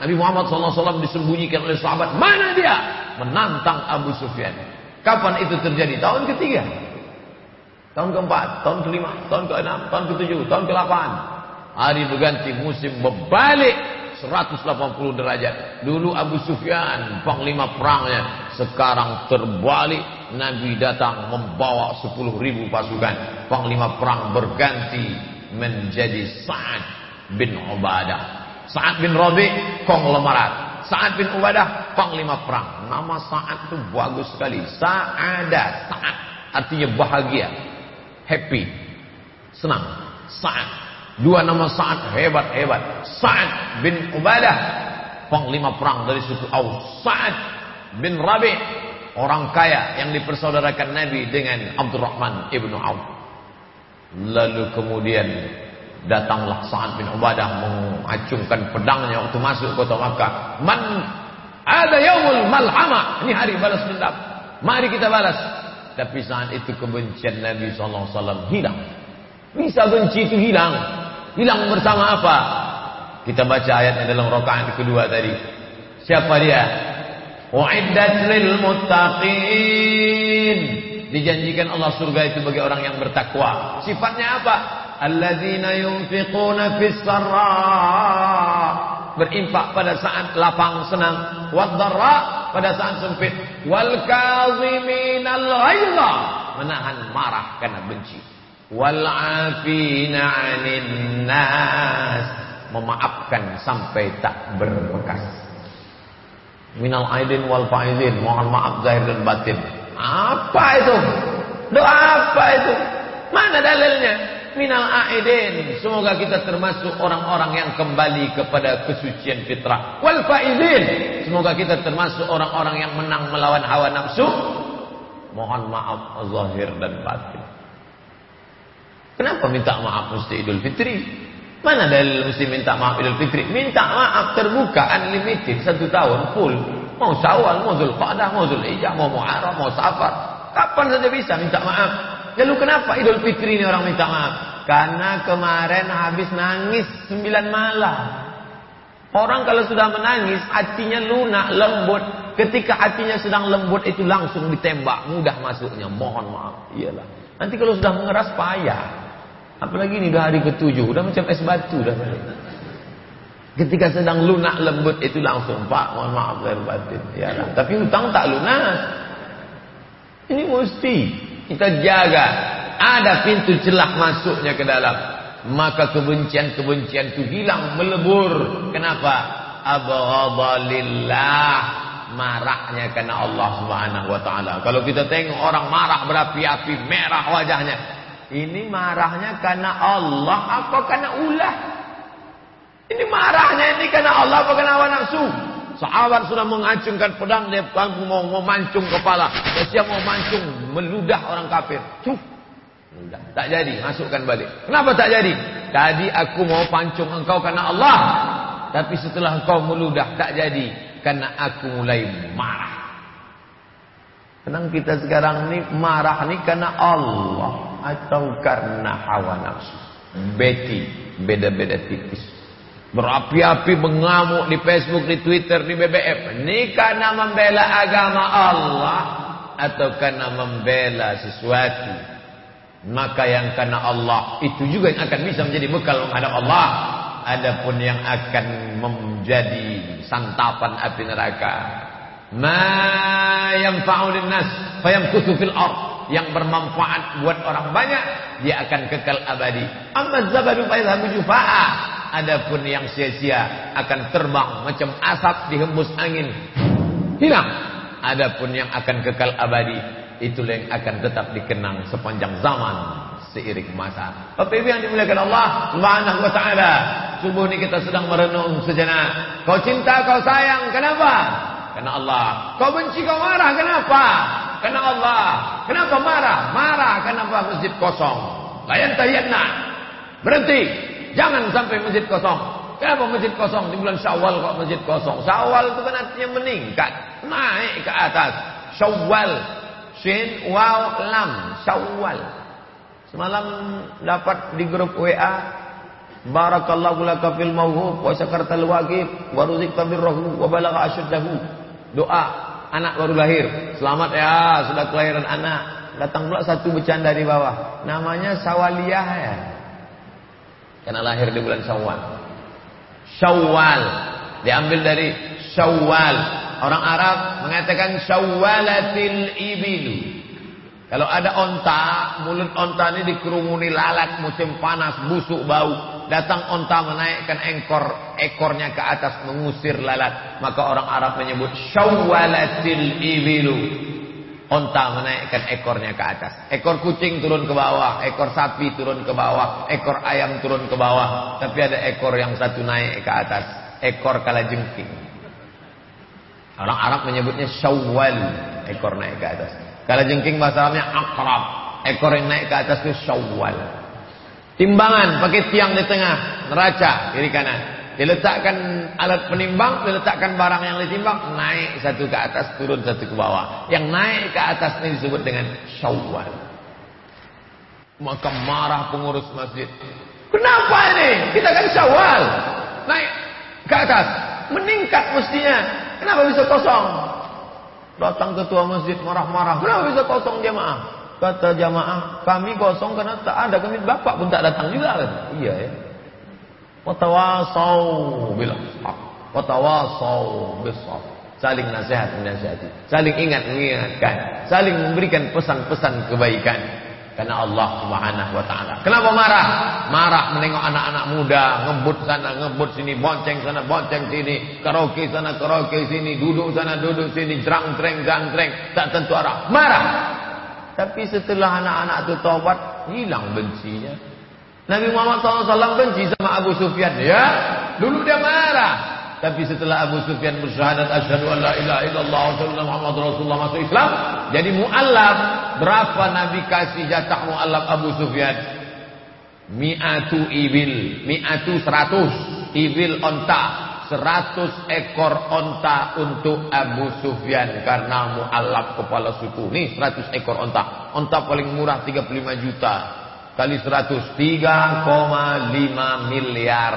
Nabi Muhammad SAW disembunyikan oleh sahabat. Mana dia? Menantang Abu Sufyan. Kapan itu terjadi? Tahun ketiga. Tahun keempat, tahun kelima, tahun keenam, tahun ketujuh, tahun ke delapan. Hari berganti musim berbalik 180 derajat. Dulu Abu Sufyan panglima perangnya, sekarang terbalik Nabi datang membawa 10 ribu pasukan. Panglima perang berganti menjadi Sa'ad bin Ubadah. Sa'ad bin Rabi konglomerat. Sa'ad bin Ubadah panglima perang. Nama Sa'ad itu bagus sekali. Sa'ada, Sa'ad artinya bahagia, happy, senang. Sa'ad Dua nama Sa'ad hebat-hebat. Sa'ad bin Ubadah. Panglima perang dari suku Aus. Sa'ad bin Rabi. Orang kaya yang dipersaudarakan Nabi dengan Abdurrahman ibnu Auf. Lalu kemudian datanglah Sa'ad bin Ubadah mengacungkan pedangnya waktu masuk kota Makkah. Man ada yaumul malhama. Ini hari balas dendam. Mari kita balas. Tapi saat itu kebencian Nabi SAW hilang. Bisa benci itu hilang. Hilang bersama apa? Kita baca ayatnya dalam rakaat kedua tadi. Siapa dia? Wa'iddat lil muttaqin. Dijanjikan Allah surga itu bagi orang yang bertakwa. Sifatnya apa? Alladzina yunfiquna fis. Berimpak pada saat lapang senang, wad pada saat sempit, wal kaziminal ghaidha, menahan marah karena benci. Wal afina 'anil nas. Memaafkan sampai tak berbekas. Minal aidin wal faizin. Mohon maaf zahir dan batin. Apa itu? Doa apa itu? Mana dalilnya minal aidin. Semoga kita termasuk orang-orang yang kembali kepada kesucian fitrah. Wal faizin. Semoga kita termasuk orang-orang yang menang melawan hawa nafsu. Mohon maaf zahir dan batin. Kenapa minta maaf mesti Idul Fitri? Mana dalil mesti minta maaf Idul Fitri? Minta maaf terbuka unlimited satu tahun full. Mau Syawal, mau Zulqa'dah, mau Zulhijjah, mau Muharram, mau Safar. Kapan saja bisa minta maaf. Lalu kenapa Idul Fitri ini orang minta maaf? Karena kemarin habis nangis sembilan malam. Orang kalau sudah menangis, hatinya lunak, lembut. Ketika hatinya sedang lembut itu langsung ditembak, mudah masuknya. Mohon maaf. Iyalah. Nanti kalau sudah mengeras payah. Apalagi ini udah hari ketujuh, udah macam es batu dah Ketika sedang lunak lembut itu langsung, Pak, mohon maaf lahir batin. Iyalah. Tapi hutang tak lunas. Ini mesti kita jaga. Ada pintu celah masuknya ke dalam. Maka kebencian-kebencian itu hilang, melebur. Kenapa? Abghadalillah. Marahnya karena Allah subhanahu wa ta'ala. Kalau kita tengok orang marah berapi-api, merah wajahnya. Ini marahnya karena Allah apa karena ulah? Ini marahnya ini karena Allah apa karena hawa nafsu? Sahabat sudah mengacungkan pedang dia mau, mau mancung kepala. Dia mau mancung meludah orang kafir. Cuk. Mudah. Tak jadi, masukkan balik. Kenapa tak jadi? Tadi aku mau pancung engkau karena Allah. Tapi setelah engkau meludah tak jadi karena aku mulai marah. Tenang kita sekarang ni marah ni karena Allah atau karena hawa nafsu. Beti beda-beda tipis. Berapi-api mengamuk di Facebook, di Twitter, di BBM. Ini karena membela agama Allah. Atau karena membela sesuatu. Maka yang karena Allah. Itu juga yang akan bisa menjadi bekal menghadap Allah. Adapun yang akan menjadi santapan api neraka. Ma yang fa'ulin nas. Fayamkutu fil ard. Yang bermanfaat buat orang banyak. Dia akan kekal abadi. Amma zabadu fa'idhabu jufa'a. Adapun yang sia-sia akan terbang macam asap dihembus angin. Hilang. Adapun yang akan kekal abadi. Itulah yang akan tetap dikenang sepanjang zaman. Seiring masa. Bapak Ibu yang dimuliakan Allah Subhanahu wa taala. Subuh ini kita sedang merenung sejenak. Kau cinta, kau sayang. Kenapa? Karena Allah. Kau benci, kau marah. Kenapa? Karena Allah. Kenapa marah? Marah kenapa masjid kosong. Layan tayyadna. Berhenti. Jangan sampai masjid kosong. Kenapa masjid kosong? Di bulan syawal kok masjid kosong. Syawal itu kan artinya meningkat. Naik ke atas. Syawal. Shin, waw, lam. Syawal. Semalam dapat di grup WA. Barakallahu laka fil mawhub wa syakartal waqib wa ruzikta birrahu wa balagha asyuddahu. Doa anak baru lahir. Selamat ya, sudah kelahiran anak. Datang pula satu bercanda di bawah. Namanya Sawaliyah ya. Karena lahir di bulan Syawal. Syawal diambil dari Syawal. Orang Arab mengatakan Syawalatil ibilu. Kalau ada onta, mulut onta ini dikerumuni lalat musim panas, busuk bau. Datang onta menaikkan ekor ekornya ke atas mengusir lalat. Maka orang Arab menyebut Syawalatil ibilu. Onta menaikkan ekornya ke atas. Ekor kucing turun ke bawah. Ekor sapi turun ke bawah. Ekor ayam turun ke bawah. Tapi ada ekor yang satu naik ke atas. Ekor kala jengking. Orang Arab menyebutnya syawal. Ekor naik ke atas. Kala jengking bahasa Arabnya akrab. Ekor yang naik ke atas itu syawal. Timbangan pakai tiang di tengah. Neraca kiri kanan. Diletakkan alat penimbang, diletakkan barang yang ditimbang, naik satu ke atas, turun satu ke bawah. Yang naik ke atas ini disebut dengan syawal. Maka marah pengurus masjid. Kenapa ini? Kita kan syawal. Naik ke atas. Meningkat mestinya. Kenapa bisa kosong? Datang ketua masjid marah-marah. Kenapa bisa kosong jamaah? Kata jamaah, kami kosong karena tak ada kami bapak pun tak datang juga. Iya ya. Watawasau bil haq. Watawasau bis Saling nasihat menasihati, saling ingat mengingatkan, saling memberikan pesan-pesan kebaikan. Karena Allah Subhanahu wa taala. Kenapa marah? Marah menengok anak-anak muda ngebut sana, ngebut sini, bonceng sana, bonceng sini, karaoke sana, karaoke sini, duduk sana, duduk sini, jerang-treng, jerang-treng, tak tentu arah. Marah. Tapi setelah anak-anak itu taubat, hilang bencinya. Nabi Muhammad SAW benci sama Abu Sufyan. Ya, dulu dia marah. Tapi setelah Abu Sufyan bersyahadat asyhadu an la ilaha illallah wa Muhammad Rasulullah masuk Islam, jadi muallaf. Berapa Nabi kasih jatah muallaf Abu Sufyan? Mi'atu ibil, mi'atu seratus ibil onta. Seratus ekor onta untuk Abu Sufyan karena muallaf kepala suku. Nih seratus ekor onta. Onta paling murah 35 juta kali 100 3,5 miliar.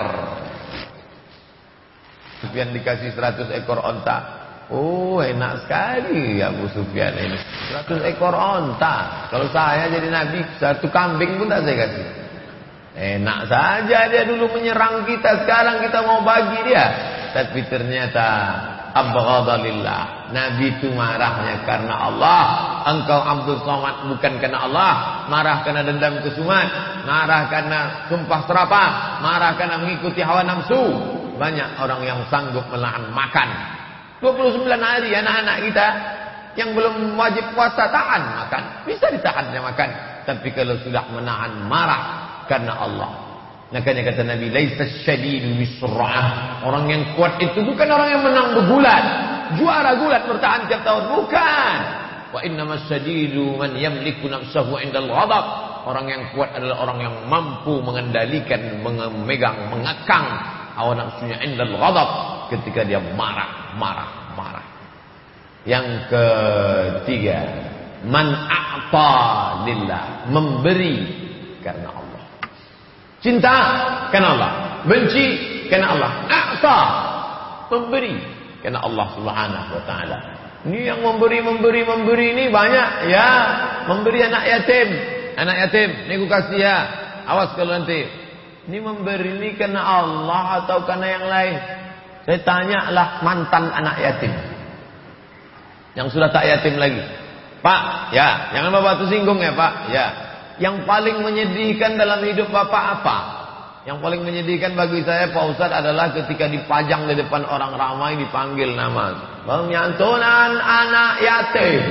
Sufyan dikasih 100 ekor onta. Oh enak sekali ya Abu Sufyan ini. 100 ekor onta. Kalau saya jadi Nabi Satu kambing pun tak saya kasih. Enak saja dia dulu menyerang kita. Sekarang kita mau bagi dia. Tapi ternyata abghadalillah. Nabi itu marahnya karena Allah. Engkau Abdul Somad bukan karena Allah. Marah karena dendam kesumat. Marah karena sumpah serapah. Marah karena mengikuti hawa nafsu. Banyak orang yang sanggup menahan makan. 29 hari anak-anak kita yang belum wajib puasa tahan makan. Bisa ditahannya makan. Tapi kalau sudah menahan marah karena Allah Makanya kata Nabi, "Laisa syadidu bisur'ah." Orang yang kuat itu bukan orang yang menang bergulat, juara gulat bertahan tiap tahun, bukan. Wa innamas syadidu man yamliku nafsahu 'indal ghadab. Orang yang kuat adalah orang yang mampu mengendalikan, memegang, mengekang hawa nafsunya 'indal ghadab ketika dia marah, marah, marah. Yang ketiga, man a'ta lillah, memberi karena Allah. Cinta karena Allah. Benci karena Allah. A'ta. Memberi karena Allah Subhanahu wa taala. Ini yang memberi memberi memberi ini banyak ya. Memberi anak yatim. Anak yatim, ini aku kasih ya. Awas kalau nanti. Ini memberi ini karena Allah atau karena yang lain. Saya tanya lah mantan anak yatim. Yang sudah tak yatim lagi. Pak, ya, jangan Bapak tersinggung ya, Pak. Ya, yang paling menyedihkan dalam hidup Bapak apa? Yang paling menyedihkan bagi saya Pak Ustaz adalah ketika dipajang di depan orang ramai dipanggil nama. Penyantunan anak yatim.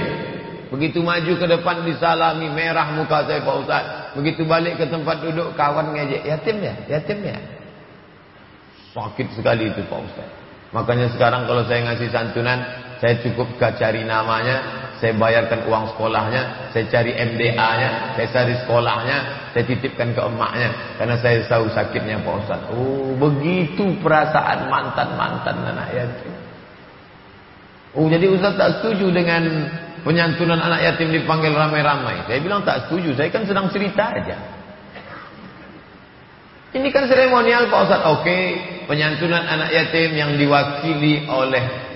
Begitu maju ke depan disalami merah muka saya Pak Ustaz. Begitu balik ke tempat duduk kawan ngejek. Yatim ya? Yatim ya? Sakit sekali itu Pak Ustaz. Makanya sekarang kalau saya ngasih santunan, saya cukup cari namanya, saya bayarkan uang sekolahnya, saya cari MDA-nya, saya cari sekolahnya, saya titipkan ke emaknya karena saya tahu sakitnya Pak Ustaz. Oh, begitu perasaan mantan-mantan anak yatim. Oh, jadi Ustaz tak setuju dengan penyantunan anak yatim dipanggil ramai-ramai. Saya bilang tak setuju, saya kan sedang cerita aja. Ini kan seremonial Pak Ustaz. Oke, penyantunan anak yatim yang diwakili oleh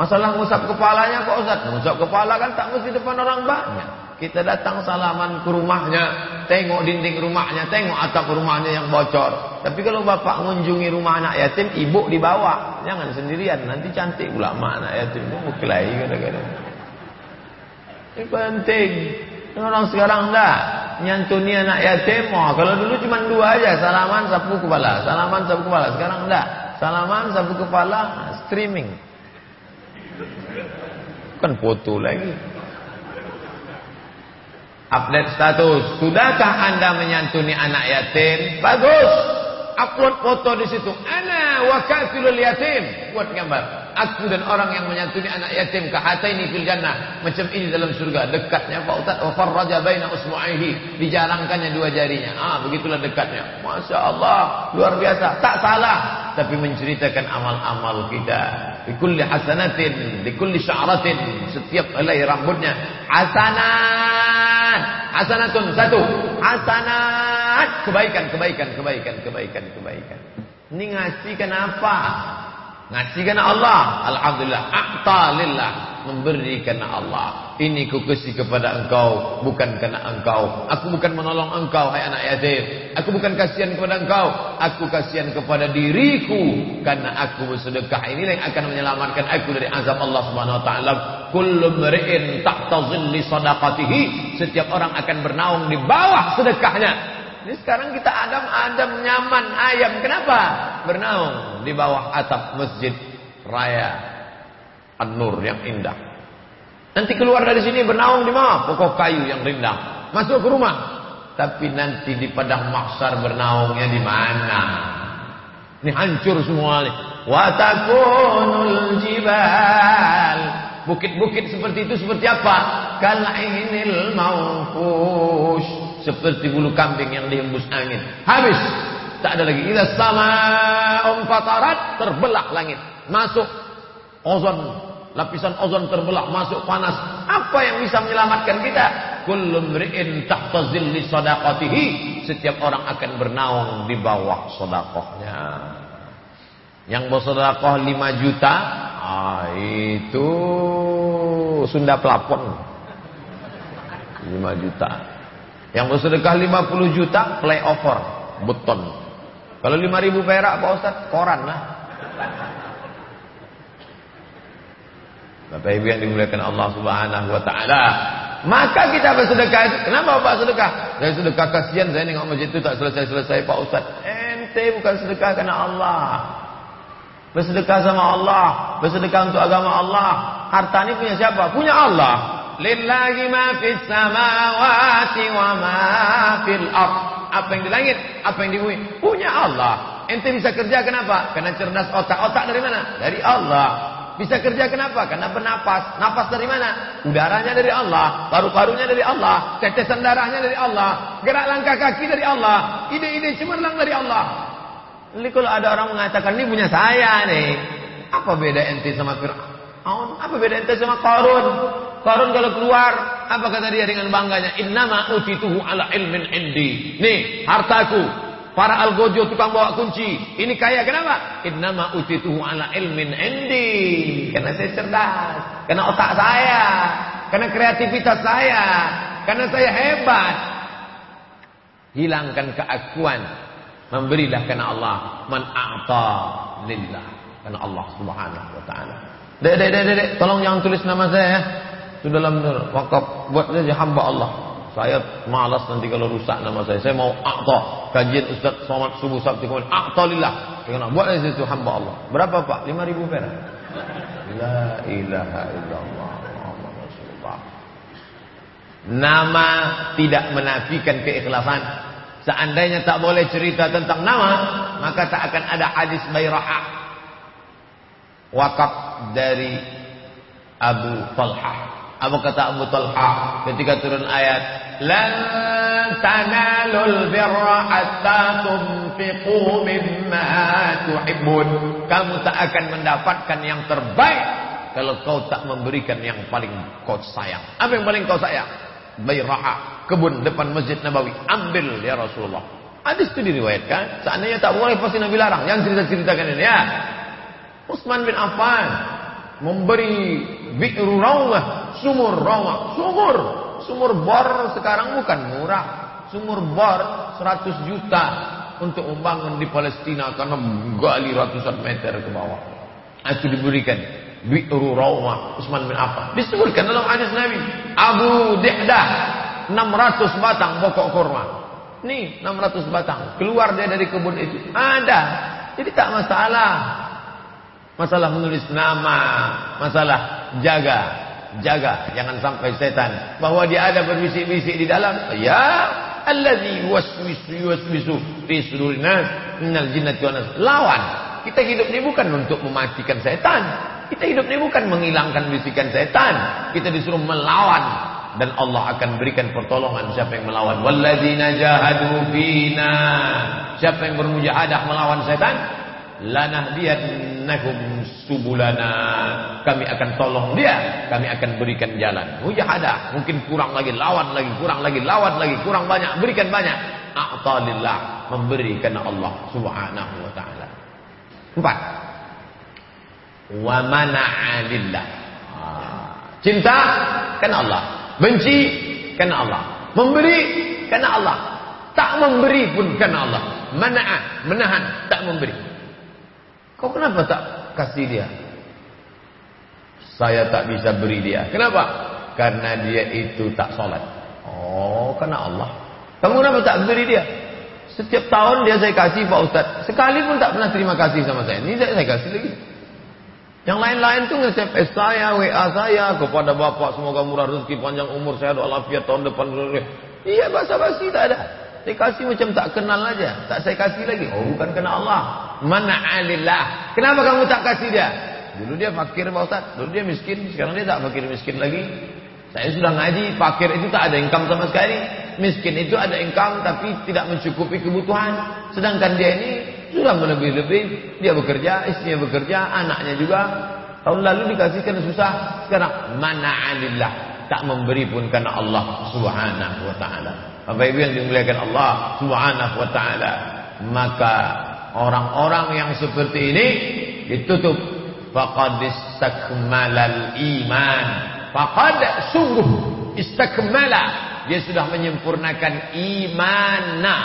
Masalah ngusap kepalanya Pak Ustaz. Ngusap kepala kan tak mesti depan orang banyak. Kita datang salaman ke rumahnya, tengok dinding rumahnya, tengok atap rumahnya yang bocor. Tapi kalau bapak mengunjungi rumah anak yatim, ibu dibawa. Jangan sendirian, nanti cantik pula mak anak yatim. Itu muklai kadang-kadang. Ini penting. Orang sekarang dah nyantuni anak yatim. Oh, kalau dulu cuma dua aja, salaman sapu kepala, salaman sapu kepala. Sekarang dah, salaman sapu kepala, streaming. Kan foto lagi. Update status. Sudahkah Anda menyantuni anak yatim? Bagus. Upload foto di situ. Ana wa kafilul yatim. Buat gambar aku dan orang yang menyantuni anak yatim kahataini fil jannah macam ini dalam surga dekatnya Pak Ustaz wa farraja baina usmu'aihi dijarangkannya dua jarinya ah begitulah dekatnya Masya Allah luar biasa tak salah tapi menceritakan amal-amal kita di kulli hasanatin di kulli sya'ratin setiap helai rambutnya. Hasanat! Hasanatun satu. Hasanat! Kebaikan kebaikan kebaikan kebaikan kebaikan. Ini ngasih kenapa Ngasih Allah. Alhamdulillah. A'ta lillah. Memberi karena Allah. Ini ku kasih kepada engkau. Bukan karena engkau. Aku bukan menolong engkau. Hai anak yatim. Aku bukan kasihan kepada engkau. Aku kasihan kepada diriku. Karena aku bersedekah. Inilah yang akan menyelamatkan aku dari azab Allah subhanahu wa ta'ala. Kullu mri'in tahta zilli sadaqatihi. Setiap orang akan bernaung di bawah sedekahnya. Ini sekarang kita adam-adam nyaman ayam. Kenapa? Bernaung di bawah atap masjid raya An-Nur yang indah. Nanti keluar dari sini bernaung di mana? Pokok kayu yang rindang. Masuk ke rumah. Tapi nanti di padang maksar bernaungnya di mana? Ini hancur semua nih. Watakunul jibal. Bukit-bukit seperti itu seperti apa? Kalainil maufus. Seperti bulu kambing yang dihembus angin. Habis. Tak ada lagi. Ila sama fatarat terbelah langit. Masuk ozon lapisan ozon terbelah masuk panas. Apa yang bisa menyelamatkan kita? Kullu mri'in tahta zilli sadaqatihi. Setiap orang akan bernaung di bawah sedekahnya yang bersedekah 5 juta? Ah itu Sunda plafon 5 juta. Yang bersedekah 50 juta playover beton kalau 5000 perak Pak Ustaz koran lah Bapak Ibu yang dimuliakan Allah Subhanahu wa taala. Maka kita bersedekah. Kenapa Bapak sedekah? Saya sedekah kasihan saya nengok masjid itu tak selesai-selesai Pak Ustaz. Ente bukan sedekah karena Allah. Bersedekah sama Allah, bersedekah untuk agama Allah. Harta ini punya siapa? Punya Allah. Lillahi ma fis samawati wa ma fil ard. Apa yang di langit, apa yang di bumi, punya Allah. Ente bisa kerja kenapa? Karena cerdas otak. Otak dari mana? Dari Allah. Bisa kerja kenapa? Karena bernapas. Napas dari mana? Udaranya dari Allah. Paru-parunya dari Allah. Tetesan darahnya dari Allah. Gerak langkah kaki dari Allah. Ide-ide cemerlang dari Allah. Jadi kalau ada orang mengatakan, ini punya saya nih. Apa beda ente sama Fir'aun? Apa beda ente sama Qarun? Qarun kalau keluar, apa kata dia dengan bangganya? Innama utituhu ala ilmin indi. Nih, hartaku. Para algojo tukang bawa kunci. Ini kaya kenapa? Innama utituhu ala ilmin indi. Karena saya cerdas. Karena otak saya. Karena kreativitas saya. Karena saya hebat. Hilangkan keakuan. Memberilah karena Allah. Man a'ta lillah. Karena Allah subhanahu wa ta'ala. Dek, dek, dek, dek. Tolong jangan tulis nama saya ya. Itu dalam wakaf. Buat saja hamba Allah. Saya malas nanti kalau rusak nama saya. Saya mau akta. Kajian Ustaz Somad Subuh Sabtu kemudian. Akta lillah. Kenapa? Buat dari situ hamba Allah. Berapa Pak? 5 ribu perak. La ilaha illallah. Nama tidak menafikan keikhlasan. Seandainya tak boleh cerita tentang nama, maka tak akan ada hadis bayra'ah. Wakaf dari Abu Talhah. Apa kata Abu Talha ketika turun ayat? Lan tanalul birra hatta tunfiqu mimma tuhibbun. Kamu tak akan mendapatkan yang terbaik kalau kau tak memberikan yang paling kau sayang. Apa yang paling kau sayang? Bayraha kebun depan Masjid Nabawi. Ambil ya Rasulullah. Hadis itu diriwayatkan. Seandainya tak boleh pasti Nabi larang. Yang cerita-ceritakan ini ya. Utsman bin Affan memberi bi'ru rawah, sumur rawah, sumur. Sumur bor sekarang bukan murah. Sumur bor 100 juta untuk membangun di Palestina karena menggali ratusan meter ke bawah. Itu diberikan bi'ru rawah Utsman bin Affan. Disebutkan dalam hadis Nabi, Abu Dihdah 600 batang pokok kurma. Nih 600 batang keluar dia dari kebun itu. Ada. Jadi tak masalah masalah menulis nama, masalah jaga, jaga jangan sampai setan bahwa dia ada berbisik-bisik di dalam. Ya, allazi waswisu yuwaswisu fi sudurin nas minal jinnati wan. Lawan. Kita hidup ini bukan untuk mematikan setan. Kita hidup ini bukan menghilangkan bisikan setan. Kita disuruh melawan dan Allah akan berikan pertolongan siapa yang melawan. Walladzina jahadu fina. Siapa yang bermujahadah melawan setan, lanahdiyannakum subulana. Kami akan tolong dia. Kami akan berikan jalan. Mujahadah mungkin kurang lagi lawan lagi kurang lagi lawan lagi kurang banyak berikan banyak. A'talillah memberi karena Allah subhanahu wa taala. Empat. Wa mana'alillah cinta karena Allah. Benci karena Allah. Memberi karena Allah. Tak memberi pun karena Allah. Mana'a menahan tak memberi Kau kenapa tak kasih dia? Saya tak bisa beri dia. Kenapa? Karena dia itu tak sholat. Oh, karena Allah. Kamu kenapa tak beri dia? Setiap tahun dia saya kasih Pak Ustaz. Sekali pun tak pernah terima kasih sama saya. Ini saya, saya kasih lagi. Yang lain-lain tuh nge-SMS saya, WA saya kepada Bapak semoga murah rezeki panjang umur sehat walafiat tahun depan Iya basa-basi tak ada. Saya kasih macam tak kenal aja. Tak saya kasih lagi. Oh bukan kena Allah. Mana alillah. Kenapa kamu tak kasih dia? Dulu dia fakir Pak Ustaz. Dulu dia miskin. Sekarang dia tak fakir miskin lagi. Saya sudah ngaji. Fakir itu tak ada income sama sekali. Miskin itu ada income tapi tidak mencukupi kebutuhan. Sedangkan dia ini sudah melebih-lebih. Dia bekerja, istrinya bekerja, anaknya juga. Tahun lalu dikasihkan susah. Sekarang mana alillah tak memberi pun karena Allah Subhanahu wa taala. Bapak Ibu yang dimuliakan Allah Subhanahu wa taala, maka orang-orang yang seperti ini ditutup faqad istakmalal iman. Faqad sungguh istakmala dia sudah menyempurnakan imana.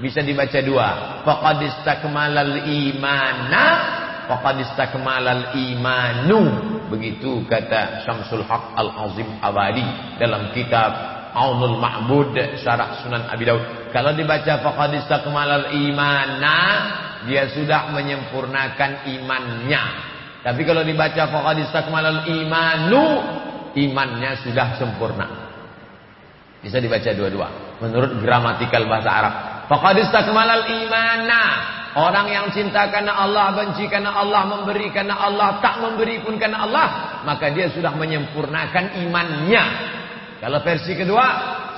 Bisa dibaca dua. Faqad istakmalal imana faqad istakmalal imanu begitu kata Syamsul Haq Al-Azim Abadi dalam kitab Aunul Ma'bud syarah Sunan Abi Daud. Kalau dibaca faqad istakmalal imana dia sudah menyempurnakan imannya. Tapi kalau dibaca faqad istakmalal imanu imannya sudah sempurna. Bisa dibaca dua-dua menurut gramatikal bahasa Arab. Faqad istakmalal imana Orang yang cinta karena Allah, benci karena Allah, memberi karena Allah, tak memberi pun karena Allah, maka dia sudah menyempurnakan imannya. Kalau versi kedua,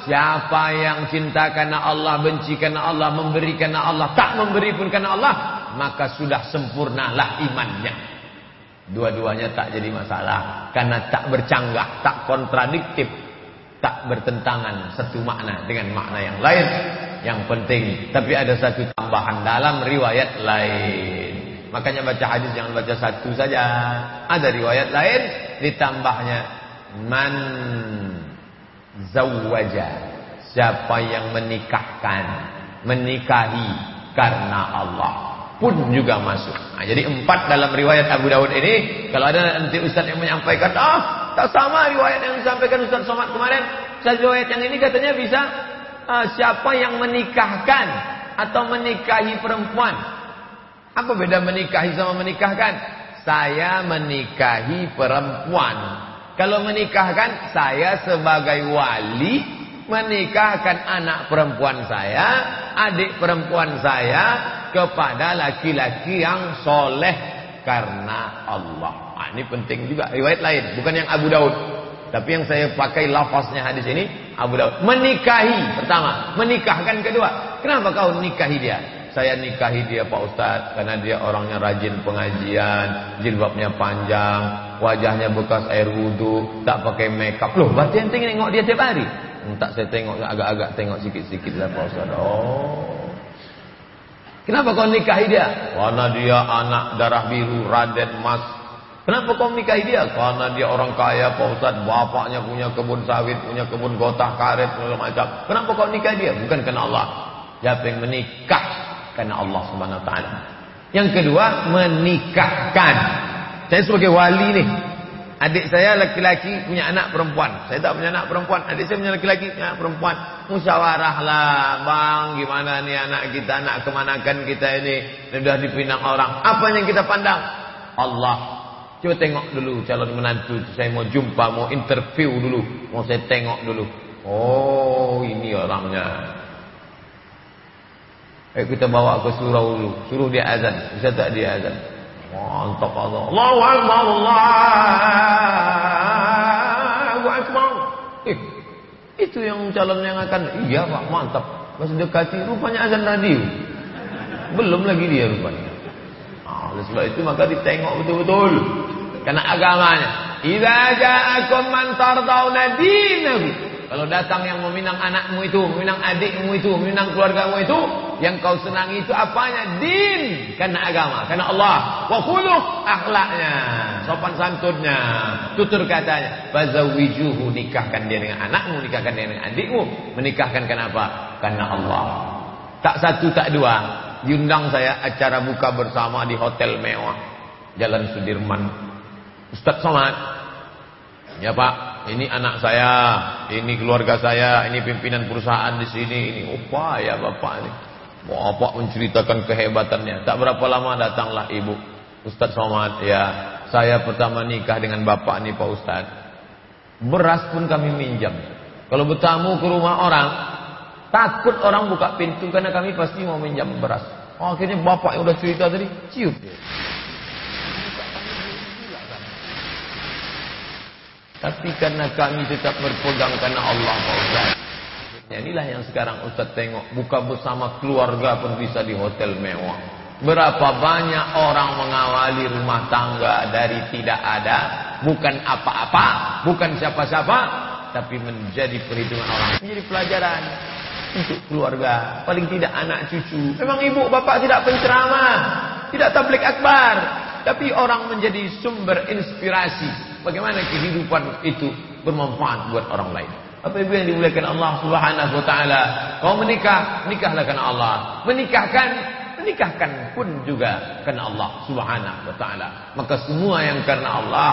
siapa yang cinta karena Allah, benci karena Allah, memberi karena Allah, tak memberi pun karena Allah, maka sudah sempurnalah imannya. Dua-duanya tak jadi masalah. Karena tak bercanggah, tak kontradiktif, tak bertentangan satu makna dengan makna yang lain yang penting. Tapi ada satu tambahan dalam riwayat lain. Makanya baca hadis jangan baca satu saja. Ada riwayat lain ditambahnya man zawwaja siapa yang menikahkan menikahi karena Allah pun juga masuk nah, jadi empat dalam riwayat Abu Dawud ini kalau ada nanti Ustaz yang menyampaikan ah Tak sama riwayat yang disampaikan Ustaz Somad kemarin. Saya riwayat yang ini katanya bisa uh, siapa yang menikahkan atau menikahi perempuan. Apa beda menikahi sama menikahkan? Saya menikahi perempuan. Kalau menikahkan saya sebagai wali menikahkan anak perempuan saya, adik perempuan saya kepada laki-laki yang soleh karena Allah. Ah, ini penting juga riwayat lain, bukan yang Abu Daud. Tapi yang saya pakai lafaznya hadis ini Abu Daud. Menikahi pertama, menikahkan kedua. Kenapa kau nikahi dia? Saya nikahi dia Pak Ustaz karena dia orangnya rajin pengajian, jilbabnya panjang, wajahnya bekas air wudhu, tak pakai makeup. Loh, berarti tinggi nengok dia tiap hari. Tak saya tengok agak-agak tengok sikit-sikit lah Pak Ustaz. Oh. Kenapa kau nikahi dia? Karena dia anak darah biru, Raden Mas Kenapa kau nikahi dia? Karena dia orang kaya, Pak Ustaz. Bapaknya punya kebun sawit, punya kebun gotah karet, macam. Kenapa kau nikahi dia? Bukan karena Allah. Siapa yang menikah? Karena Allah Subhanahu Wa Taala. Yang kedua, menikahkan. Saya sebagai wali nih. Adik saya laki-laki punya anak perempuan. Saya tak punya anak perempuan. Adik saya punya laki-laki punya anak perempuan. Musyawarahlah, bang, gimana nih anak kita, anak kemanakan kita ini. Sudah dipinang orang. Apa yang kita pandang? Allah Coba tengok dulu calon menantu. Saya mau jumpa, mau interview dulu. Mau saya tengok dulu. Oh, ini orangnya. Ayo kita bawa ke surau dulu. Suruh dia azan. Bisa tak dia azan? Mantap Allah. Allahu Akbar. Allahu Akbar. Eh, itu yang calon yang akan. Iya pak, mantap. Masih dekati. Rupanya azan radio. Belum lagi dia rupanya. Ah, oleh sebab itu maka ditengok betul-betul. Karena agamanya. Idza ja'akum man tardawna dinahu. Kalau datang yang meminang anakmu itu, meminang adikmu itu, meminang keluargamu itu, yang kau senangi itu apanya? Din, karena agama, karena Allah. Wa khuluq, akhlaknya, sopan santunnya, tutur katanya. Fazawijuhu, nikahkan dia dengan anakmu, nikahkan dia dengan adikmu. Menikahkan kenapa? Karena Allah. Tak satu, tak dua. Diundang saya acara buka bersama di hotel mewah. Jalan Sudirman Ustaz Somad. Ya Pak, ini anak saya, ini keluarga saya, ini pimpinan perusahaan di sini, ini upaya Bapak ini. Bapak menceritakan kehebatannya. Tak berapa lama datanglah ibu. Ustaz Somad, ya. Saya pertama nikah dengan bapak nih Pak Ustaz. Beras pun kami minjam. Kalau bertamu ke rumah orang, takut orang buka pintu karena kami pasti mau minjam beras. Oh, akhirnya bapak yang udah cerita tadi, ciut dia. Tapi karena kami tetap berpegang karena Allah Pak Inilah yang sekarang Ustaz tengok. Buka bersama keluarga pun bisa di hotel mewah. Berapa banyak orang mengawali rumah tangga dari tidak ada. Bukan apa-apa. Bukan siapa-siapa. Tapi menjadi perhitungan orang. Menjadi pelajaran. Untuk keluarga. Paling tidak anak cucu. Memang ibu bapak tidak penceramah. Tidak tablik akbar. Tapi orang menjadi sumber inspirasi Bagaimana kehidupan itu bermanfaat buat orang lain. Apa ibu yang dimuliakan Allah Subhanahu wa taala? Kau menikah, nikahlah karena Allah. Menikahkan, menikahkan pun juga karena Allah Subhanahu wa taala. Maka semua yang karena Allah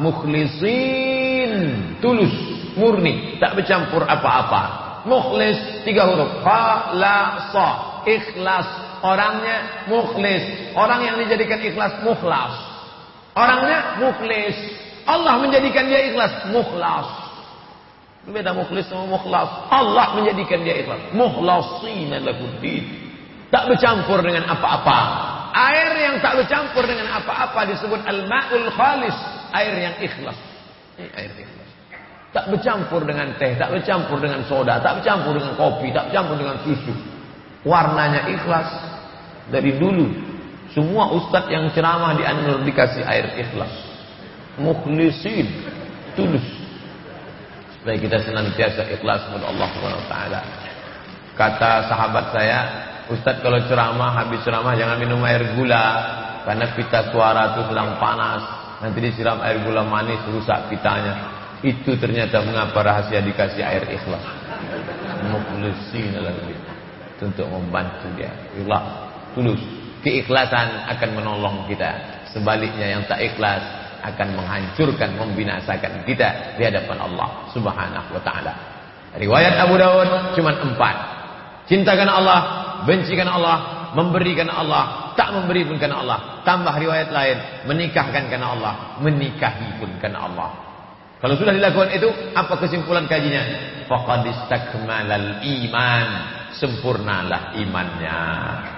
mukhlisin, tulus, murni, tak bercampur apa-apa. Mukhlis tiga huruf, khalasa, ikhlas. Orangnya mukhlis. Orang yang dijadikan ikhlas mukhlas. Orangnya mukhlis. Allah menjadikan dia ikhlas, mukhlas. Beda mukhlis sama mukhlas. Allah menjadikan dia ikhlas. Mukhlasin lahuddin. Tak bercampur dengan apa-apa. Air yang tak bercampur dengan apa-apa disebut al-ma'ul khalis. Air yang ikhlas. Ini air ikhlas. Tak bercampur dengan teh, tak bercampur dengan soda, tak bercampur dengan kopi, tak bercampur dengan susu. Warnanya ikhlas. Dari dulu, semua ustadz yang ceramah di An-Nur dikasih air ikhlas mukhlisin tulus. Supaya kita senantiasa ikhlas kepada Allah Subhanahu wa taala. Kata sahabat saya Ustaz kalau ceramah habis ceramah jangan minum air gula. Karena pita suara itu sedang panas. Nanti disiram air gula manis rusak pitanya. Itu ternyata mengapa rahasia dikasih air ikhlas. Mukhlisin untuk membantu dia. Ikhlas. Tulus. Keikhlasan akan menolong kita. Sebaliknya yang tak ikhlas akan menghancurkan, membinasakan kita di hadapan Allah Subhanahu wa taala. Riwayat Abu Dawud cuma empat. Cintakan Allah, bencikan Allah, memberikan Allah, tak memberi pun karena Allah. Tambah riwayat lain, menikahkan karena Allah, menikahi pun karena Allah. Kalau sudah dilakukan itu, apa kesimpulan kajinya? Faqad istakmalal iman sempurnalah imannya.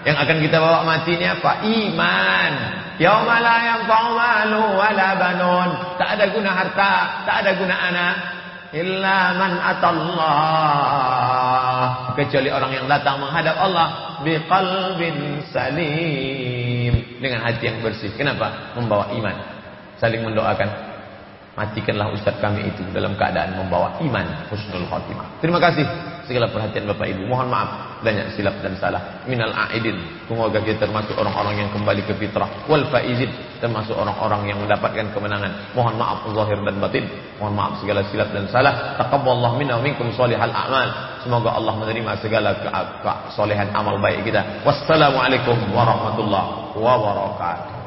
Yang akan kita bawa mati ini apa? Iman. Yauma la yanfa'u malu wala banun. Tak ada guna harta, tak ada guna anak. Illa man atallah. Kecuali orang yang datang menghadap Allah biqalbin salim dengan hati yang bersih. Kenapa? Membawa iman. Saling mendoakan Matikanlah ustaz kami itu dalam keadaan membawa iman husnul khotimah. Terima kasih segala perhatian Bapak Ibu. Mohon maaf banyak silap dan salah. Minal aidin. Semoga kita termasuk orang-orang yang kembali ke fitrah. Wal faizin termasuk orang-orang yang mendapatkan kemenangan. Mohon maaf zahir dan batin. Mohon maaf segala silap dan salah. Taqabbalallahu minna wa minkum salihal a'mal. Semoga Allah menerima segala kesolehan amal baik kita. Wassalamualaikum warahmatullahi wabarakatuh.